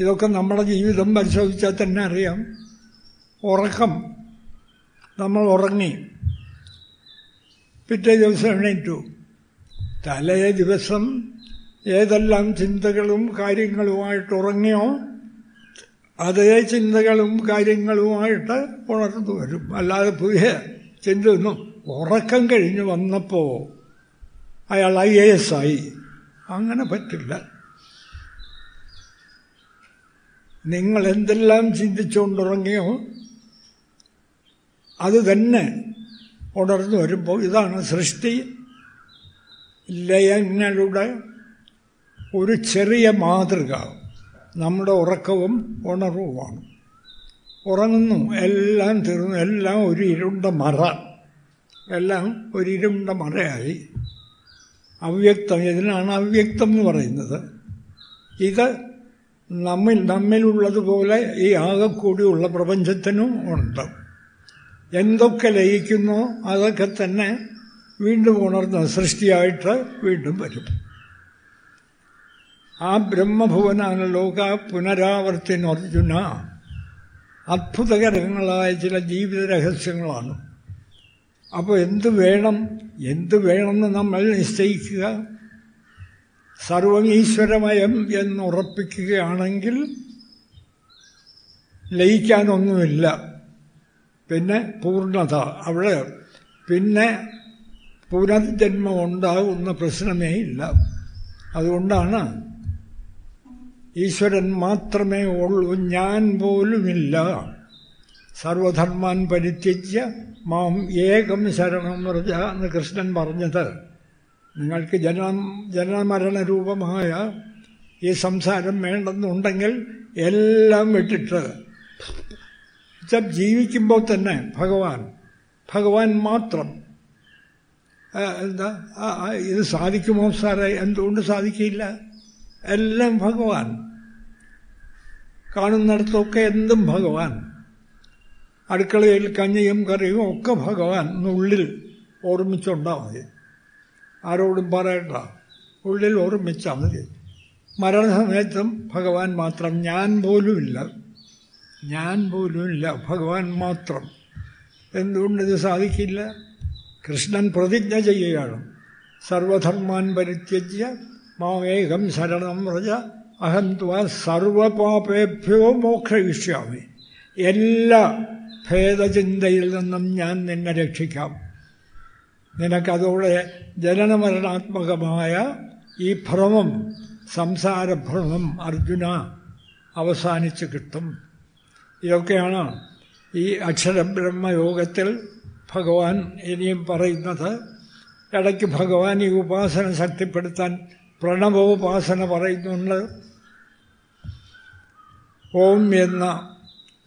ഇതൊക്കെ നമ്മുടെ ജീവിതം പരിശോധിച്ചാൽ തന്നെ അറിയാം. ഉറക്കം. നമ്മൾ ഉറങ്ങി. പിറ്റേ ദിവസം എണീറ്റു. തലേ ദിവസം ഏതെല്ലാം ചിന്തകളും കാര്യങ്ങളുമായിട്ട് ഉറങ്ങിയോ അതേ ചിന്തകളും കാര്യങ്ങളുമായിട്ട് ഉണർന്നു വരും. അല്ലാതെ പുതിയ ചിന്തയൊന്നും ഉറക്കം കഴിഞ്ഞ് വന്നപ്പോൾ അയാൾ ഐ എ എസ് ആയി. അങ്ങനെ പറ്റില്ല. നിങ്ങൾ എന്തെല്ലാം ചിന്തിച്ചുകൊണ്ടുറങ്ങിയോ അത് തന്നെ ഉണർന്നു വരുമ്പോൾ ഇതാണ് സൃഷ്ടി. ലയങ്ങളുടെ ഒരു ചെറിയ മാതൃക നമ്മുടെ ഉറക്കവും ഉണർവുമാണ്. ഉറങ്ങുന്നു. എല്ലാം തീർന്നു. എല്ലാം ഒരു ഇരുണ്ട മറ. എല്ലാം ഒരു ഇരുണ്ട മറയായി. അവ്യക്തം. ഇതിനാണ് അവ്യക്തം എന്ന് പറയുന്നത്. ഇത് നമ്മിൽ നമ്മിലുള്ളതുപോലെ ഈ ആകെക്കൂടിയുള്ള പ്രപഞ്ചത്തിനും ഉണ്ട്. എന്തൊക്കെ ലയിക്കുന്നോ അതൊക്കെ തന്നെ വീണ്ടും ഉണർന്ന് സൃഷ്ടിയായിട്ട് വീണ്ടും വരും. ആ ബ്രഹ്മഭുവനാണ് ലോക പുനരാവർത്തിനർജുന അത്ഭുതകരങ്ങളായ ചില ജീവിത രഹസ്യങ്ങളാണ് അപ്പോൾ എന്ത് വേണം? എന്ത് വേണമെന്ന് നമ്മൾ നിശ്ചയിക്കുക. സർവം ഈശ്വരമയം എന്നുറപ്പിക്കുകയാണെങ്കിൽ ലയിക്കാനൊന്നുമില്ല. പിന്നെ പൂർണത. അവിടെ പിന്നെ പുനർജന്മം ഉണ്ടാകുന്ന പ്രശ്നമേ ഇല്ല. അതുകൊണ്ടാണ് ഈശ്വരൻ മാത്രമേ ഉള്ളൂ ഞാൻ പോലുമില്ല. സർവധർമാൻ പരിത്യജ്യ മാം ഏകം ശരണം വ്രജ എന്ന് കൃഷ്ണൻ പറഞ്ഞത്. നിങ്ങൾക്ക് ജനന ജനമരണ രൂപമായ ഈ സംസാരം വേണ്ടെന്നുണ്ടെങ്കിൽ എല്ലാം വിട്ടിട്ട്. ജീവിക്കുമ്പോൾ തന്നെ ഭഗവാൻ ഭഗവാൻ മാത്രം. എന്താ? ഇത് സാധിക്കുമോ സാറേ? എന്തുകൊണ്ട് സാധിക്കില്ല? എല്ലാം ഭഗവാൻ. കാണുന്നിടത്തൊക്കെ എന്തും ഭഗവാൻ. അടുക്കളയിൽ കഞ്ഞിയും കറിയും ഒക്കെ ഭഗവാൻ ഉള്ളിൽ ഓർമ്മിച്ചുണ്ടാൽ മതി. ആരോടും പറയണ്ട. ഉള്ളിൽ ഓർമ്മിച്ചാൽ മതി. മരണസമയത്തും ഭഗവാൻ മാത്രം ഞാൻ പോലുമില്ല. ഞാൻ പോലുമില്ല ഭഗവാൻ മാത്രം. എന്തുകൊണ്ടിത് സാധിക്കില്ല? കൃഷ്ണൻ പ്രതിജ്ഞ ചെയ്യുകയാണ്. സർവധർമാൻ പരിത്യജ്യ മാമേകം ശരണം വ്രജ അഹം ത്വാ സർവപാപേഭ്യോ മോക്ഷയിഷ്യാമി. എല്ലാ ഭേദചിന്തയിൽ നിന്നും ഞാൻ നിന്നെ രക്ഷിക്കാം. നിനക്കതോടെ ജനനമരണാത്മകമായ ഈ ഭ്രമം സംസാരഭ്രമം അർജുന അവസാനിച്ച് കിട്ടും. ഇതൊക്കെയാണ് ഈ അക്ഷരബ്രഹ്മയോഗത്തിൽ ഭഗവാൻ ഇനിയും പറയുന്നത്. ഇടയ്ക്ക് ഭഗവാൻ ഈ ഉപാസന ശക്തിപ്പെടുത്താൻ പ്രണവോപാസന പറയുന്നുണ്ട് ഓം എന്ന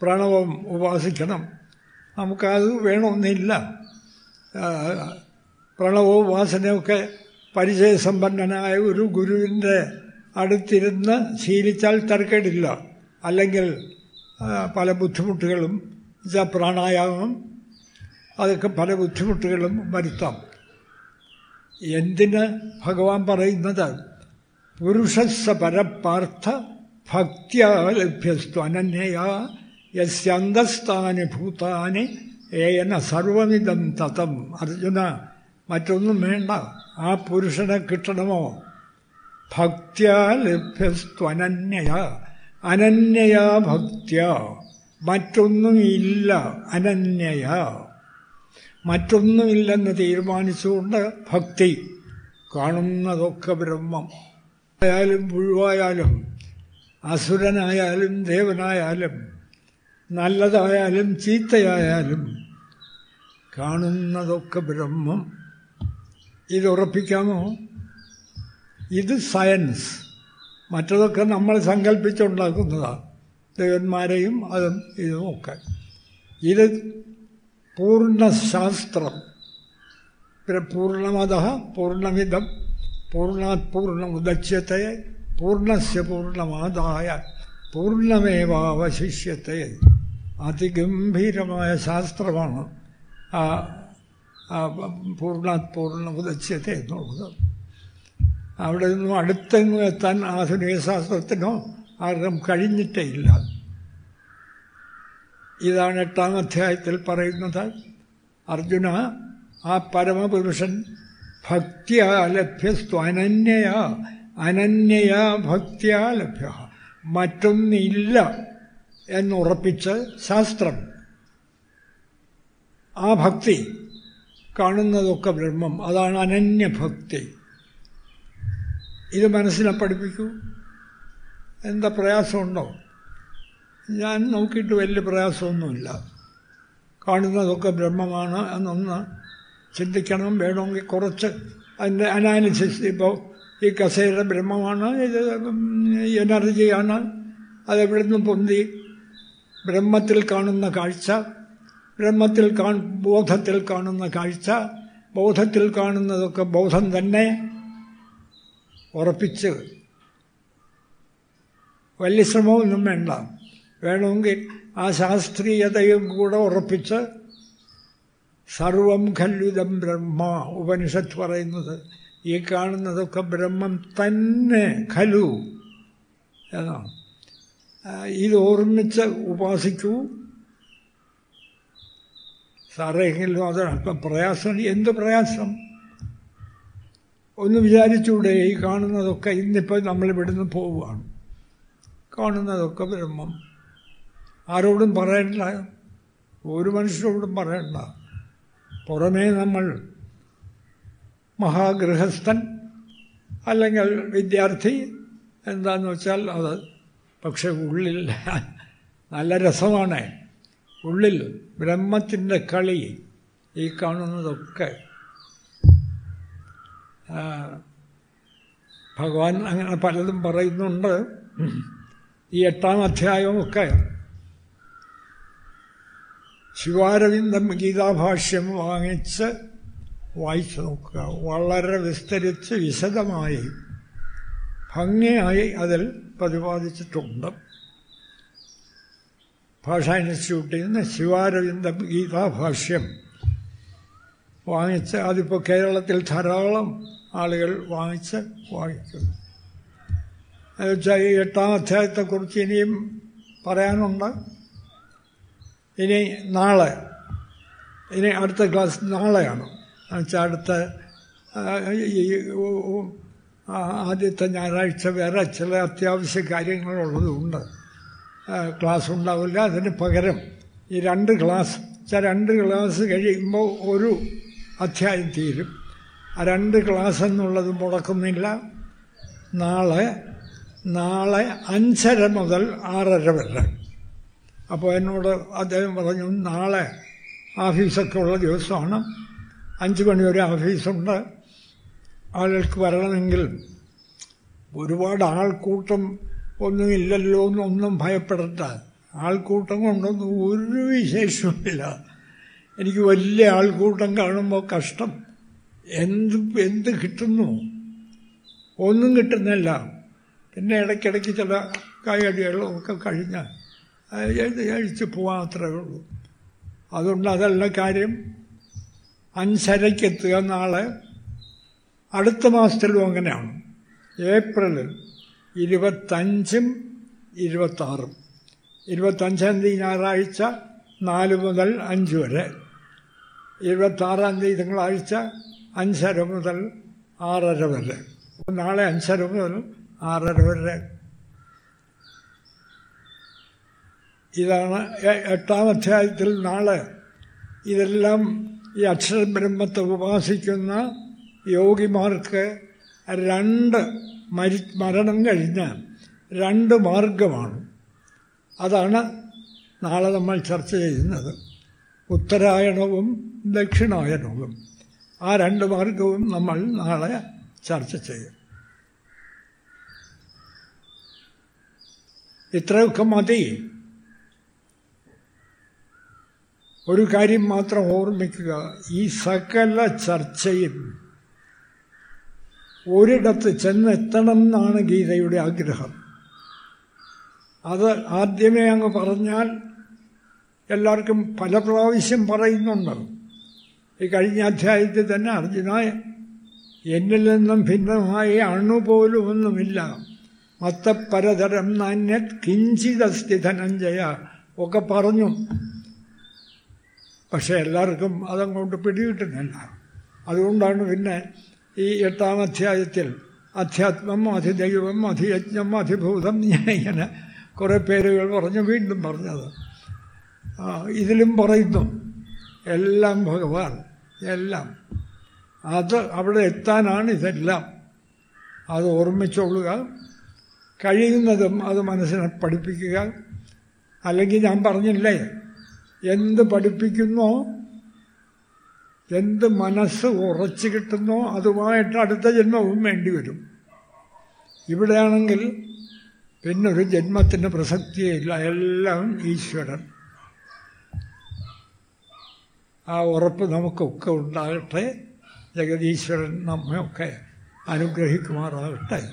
പ്രണവം ഉപാസിക്കണം. നമുക്കത് വേണമെന്നില്ല പ്രണവോപാസനയൊക്കെ പരിചയസമ്പന്നനായ ഒരു ഗുരുവിന്റെ അടുത്തിരുന്ന് ശീലിച്ചാൽ തരക്കേടില്ല. അല്ലെങ്കിൽ പല ബുദ്ധിമുട്ടുകളും പ്രാണായാമം അതൊക്കെ പല ബുദ്ധിമുട്ടുകളും വരുത്താം. എന്തിന് ഭഗവാൻ പറയുന്നത്? പുരുഷസ പരപ്പാർത്ഥ ഭക്തിയാലഭ്യസ്തു അനന്യയാ യസ്യന്തസ്ഥാനി ഭൂതാനി ഏന സർവമിതം തതം. അർജുന മറ്റൊന്നും വേണ്ട. ആ പുരുഷനെ കിട്ടണമോ? ഭക്തിയാലഭ്യസ്തു അനന്യയ. അനന്യയാ ഭക്തിയ. മറ്റൊന്നുമില്ല അനന്യയ. മറ്റൊന്നുമില്ലെന്ന് തീരുമാനിച്ചുകൊണ്ട് ഭക്തി കാണുന്നതൊക്കെ ബ്രഹ്മം. ആയാലും പുഴുവായാലും അസുരനായാലും ദേവനായാലും നല്ലതായാലും ചീത്തയായാലും കാണുന്നതൊക്കെ ബ്രഹ്മം. ഇതുറപ്പിക്കാമോ? ഇത് സയൻസ്. മറ്റതൊക്കെ നമ്മൾ സങ്കല്പിച്ചുണ്ടാക്കുന്നതാണ് ദേവന്മാരെയും അതും ഒക്കെ. ഇത് പൂർണശാസ്ത്രം. പിന്നെ പൂർണമത പൂർണമിതം പൂർണാത് പൂർണമുദച്യത്തെ പൂർണസ്യ പൂർണമാതായ പൂർണമേവാവശിഷ്യത്തെ. അതിഗംഭീരമായ ശാസ്ത്രമാണ് ആ പൂർണാത് പൂർണമുദച്യത്തെ എന്നുള്ളത്. അവിടെ നിന്നും അടുത്തെങ്ങും എത്താൻ ആധുനിക ശാസ്ത്രത്തിനോ ആരും കഴിഞ്ഞിട്ടേ ഇല്ല. ഇതാണ് എട്ടാം അധ്യായത്തിൽ പറയുന്നത്. അർജുന ആ പരമപുരുഷൻ ഭക്തിയ ലഭ്യസ്തു അനന്യയാ അനന്യയാ ഭക്തിയാ ലഭ്യ. മറ്റൊന്നില്ല എന്നുറപ്പിച്ച് ശാസ്ത്രം. ആ ഭക്തി കാണുന്നതൊക്കെ ബ്രഹ്മം അതാണ് അനന്യഭക്തി ഇത് മനസ്സിനെ പഠിപ്പിക്കൂ. എന്താ പ്രയാസമുണ്ടോ? ഞാൻ നോക്കിയിട്ട് വലിയ പ്രയാസമൊന്നുമില്ല. കാണുന്നതൊക്കെ ബ്രഹ്മമാണ് എന്നൊന്ന് ചിന്തിക്കണം. വേണമെങ്കിൽ കുറച്ച് അതിന്റെ അനാലിസിസ് ഇപ്പോൾ ഈ കസേര ബ്രഹ്മമാണ്. ഇത് എനർജിയാണ് അതെവിടെ നിന്ന് പൊന്തി? ബ്രഹ്മത്തിൽ കാണുന്ന കാഴ്ച ബ്രഹ്മത്തിൽ കാ ബോധത്തിൽ കാണുന്ന കാഴ്ച ബോധത്തിൽ കാണുന്നതൊക്കെ ബോധം തന്നെ ഉറപ്പിച്ച് വലിയ ശ്രമമൊന്നും വേണ്ട. വേണമെങ്കിൽ ആ ശാസ്ത്രീയതയും കൂടെ ഉറപ്പിച്ച് സർവം ഖല്ലുതം ബ്രഹ്മ ഉപനിഷത്ത് പറയുന്നത് ഈ കാണുന്നതൊക്കെ ബ്രഹ്മം തന്നെ ഖലു. എന്നാണ് ഇത് ഓർമ്മിച്ച് ഉപാസിക്കൂ. സാറേങ്കിലും അത് അല്പം പ്രയാസം. എന്ത് പ്രയാസം? ഒന്ന് വിചാരിച്ചൂടെ ഈ കാണുന്നതൊക്കെ ഇന്നിപ്പോൾ നമ്മളിവിടുന്ന് പോവുകയാണ്. കാണുന്നതൊക്കെ ബ്രഹ്മം. ആരോടും പറയണ്ട. ഒരു മനുഷ്യരോടും പറയണ്ട. പുറമേ നമ്മൾ മഹാഗൃഹസ്ഥൻ അല്ലെങ്കിൽ വിദ്യാർത്ഥി എന്താന്ന് വെച്ചാൽ അത് പക്ഷെ ഉള്ളിൽ നല്ല രസമാണ്. ഉള്ളിൽ ബ്രഹ്മത്തിന്റെ കളി ഈ കാണുന്നതൊക്കെ. ഭഗവാൻ അങ്ങനെ പലതും പറയുന്നുണ്ട്. ഈ എട്ടാം അധ്യായമൊക്കെ ശിവാരവിന്ദം ഗീതാഭാഷ്യം വാങ്ങിച്ച് വായിച്ചു നോക്കുക. വളരെ വിസ്തരിച്ച് വിശദമായി ഭംഗിയായി അതിൽ പ്രതിപാദിച്ചിട്ടുണ്ട്. ഭാഷാ ഇൻസ്റ്റിറ്റ്യൂട്ടിൽ നിന്ന് ശിവാരവിന്ദം ഗീതാഭാഷ്യം വാങ്ങിച്ച് അതിപ്പോൾ കേരളത്തിൽ ധാരാളം ആളുകൾ വാങ്ങിച്ച് വായിക്കുന്നു. എന്നുവെച്ചാൽ ഈ എട്ടാം അധ്യായത്തെക്കുറിച്ച് ഇനിയും പറയാനുണ്ട്. ഇനി നാളെ ഇനി അടുത്ത ക്ലാസ് നാളെയാണ്. എന്നുവെച്ചാൽ അടുത്ത ആദ്യത്തെ ഞായറാഴ്ച വേറെ ചില അത്യാവശ്യ കാര്യങ്ങളുള്ളതുകൊണ്ട് ക്ലാസ് ഉണ്ടാവില്ല. അതിന് പകരം ഈ രണ്ട് ക്ലാസ് രണ്ട് ക്ലാസ് കഴിയുമ്പോൾ ഒരു അധ്യായം തീരും. ആ രണ്ട് ക്ലാസ് എന്നുള്ളത് മുടക്കുന്നില്ല. നാളെ നാളെ അഞ്ചര മുതൽ ആറര വരെ. അപ്പോൾ എന്നോട് അദ്ദേഹം പറഞ്ഞു നാളെ ഓഫീസൊക്കെ ഉള്ള ദിവസമാണ്. അഞ്ച് മണി വരെ ഓഫീസുണ്ട് ആളുകൾക്ക് വരണമെങ്കിൽ ഒരുപാട് ആൾക്കൂട്ടം ഒന്നുമില്ലല്ലോ എന്നൊന്നും ഭയപ്പെടണ്ട. ആൾക്കൂട്ടം കൊണ്ടൊന്നും ഒരു വിശേഷവുമില്ല. എനിക്ക് വലിയ ആൾക്കൂട്ടം കാണുമ്പോൾ കഷ്ടം. എന്ത് എന്ത് കിട്ടുന്നു? ഒന്നും കിട്ടുന്നില്ല. പിന്നെ ഇടയ്ക്കിടയ്ക്ക് ചില കൈയടികളും ഒക്കെ കഴിഞ്ഞ് എഴുതി പോകാൻ അത്രേ ഉള്ളൂ. അതുകൊണ്ട് അതല്ല കാര്യം. അഞ്ചരയ്ക്കെത്തുക നാളെ. അടുത്ത മാസത്തിലും അങ്ങനെയാണ്. ഏപ്രിലിൽ ഇരുപത്തഞ്ചും ഇരുപത്താറും. ഇരുപത്തഞ്ചാം തീയതി ഞായറാഴ്ച നാല് മുതൽ അഞ്ച് വരെ. ഇരുപത്താറാം തീയതി തിങ്കളാഴ്ച അഞ്ചര മുതൽ ആറര വരെ. നാളെ അഞ്ചര മുതൽ ആറര വരെ. ഇതാണ് എട്ടാം അധ്യായത്തിൽ നാളെ. ഇതെല്ലാം ഈ അക്ഷരബ്രഹ്മത്തെ ഉപാസിക്കുന്ന യോഗിമാർക്ക് രണ്ട് മരി മരണം കഴിഞ്ഞ് രണ്ട് മാർഗമാണ്. അതാണ് നാളെ നമ്മൾ ചർച്ച ചെയ്യുന്നത്. ഉത്തരായണവും ദക്ഷിണായണവും. ആ രണ്ട് മാർഗവും നമ്മൾ നാളെ ചർച്ച ചെയ്യും. ഇത്രയൊക്കെ മതി. ഒരു കാര്യം മാത്രം ഓർമ്മിക്കുക. ഈ സകല ചർച്ചയും ഒരിടത്ത് ചെന്നെത്തണം എന്നാണ് ഗീതയുടെ ആഗ്രഹം. അത് ആദ്യമേ അങ്ങ് പറഞ്ഞാൽ എല്ലാവർക്കും പല പ്രാവശ്യം പറയുന്നുണ്ട്. ഈ കഴിഞ്ഞ അധ്യായത്തിൽ തന്നെ അർജുന എന്നിൽ നിന്നും ഭിന്നമായ അണുപോലും ഒന്നുമില്ല മത്തപ്പരതരം നാന്യത് കിഞ്ചിത സ്ഥിതനഞ്ജയ ഒക്കെ പറഞ്ഞു. പക്ഷെ എല്ലാവർക്കും അതങ്ങോട്ട് പിടികിട്ടുന്നില്ല. അതുകൊണ്ടാണ് പിന്നെ ഈ എട്ടാം അധ്യായത്തിൽ അധ്യാത്മം അധിദൈവം അധിയജ്ഞം അധിഭൂതം ഇങ്ങനെ കുറേ പേരുകൾ പറഞ്ഞ് വീണ്ടും പറഞ്ഞത്. ഇതിലും പറയുന്നു എല്ലാം ഭഗവാൻ എല്ലാം. അത് അവിടെ എത്താനാണ് ഇതെല്ലാം. അത് ഓർമ്മിച്ചോളുക. കഴിയുന്നതും അത് മനസ്സിനെ പഠിപ്പിക്കുക. അല്ലെങ്കിൽ ഞാൻ പറഞ്ഞില്ലേ എന്ത് പഠിപ്പിക്കുന്നോ എന്ത് മനസ്സ് ഉറച്ചു കിട്ടുന്നോ അതുമായിട്ട് അടുത്ത ജന്മവും വേണ്ടി വരും. ഇവിടെയാണെങ്കിൽ പിന്നൊരു ജന്മത്തിന് പ്രസക്തിയില്ല എല്ലാം ഈശ്വരൻ. ആ ഉറപ്പ് നമുക്കൊക്കെ ഉണ്ടാകട്ടെ. ജഗതീശ്വരൻ നമ്മയൊക്കെ അനുഗ്രഹിക്കുമാറാകട്ടെ.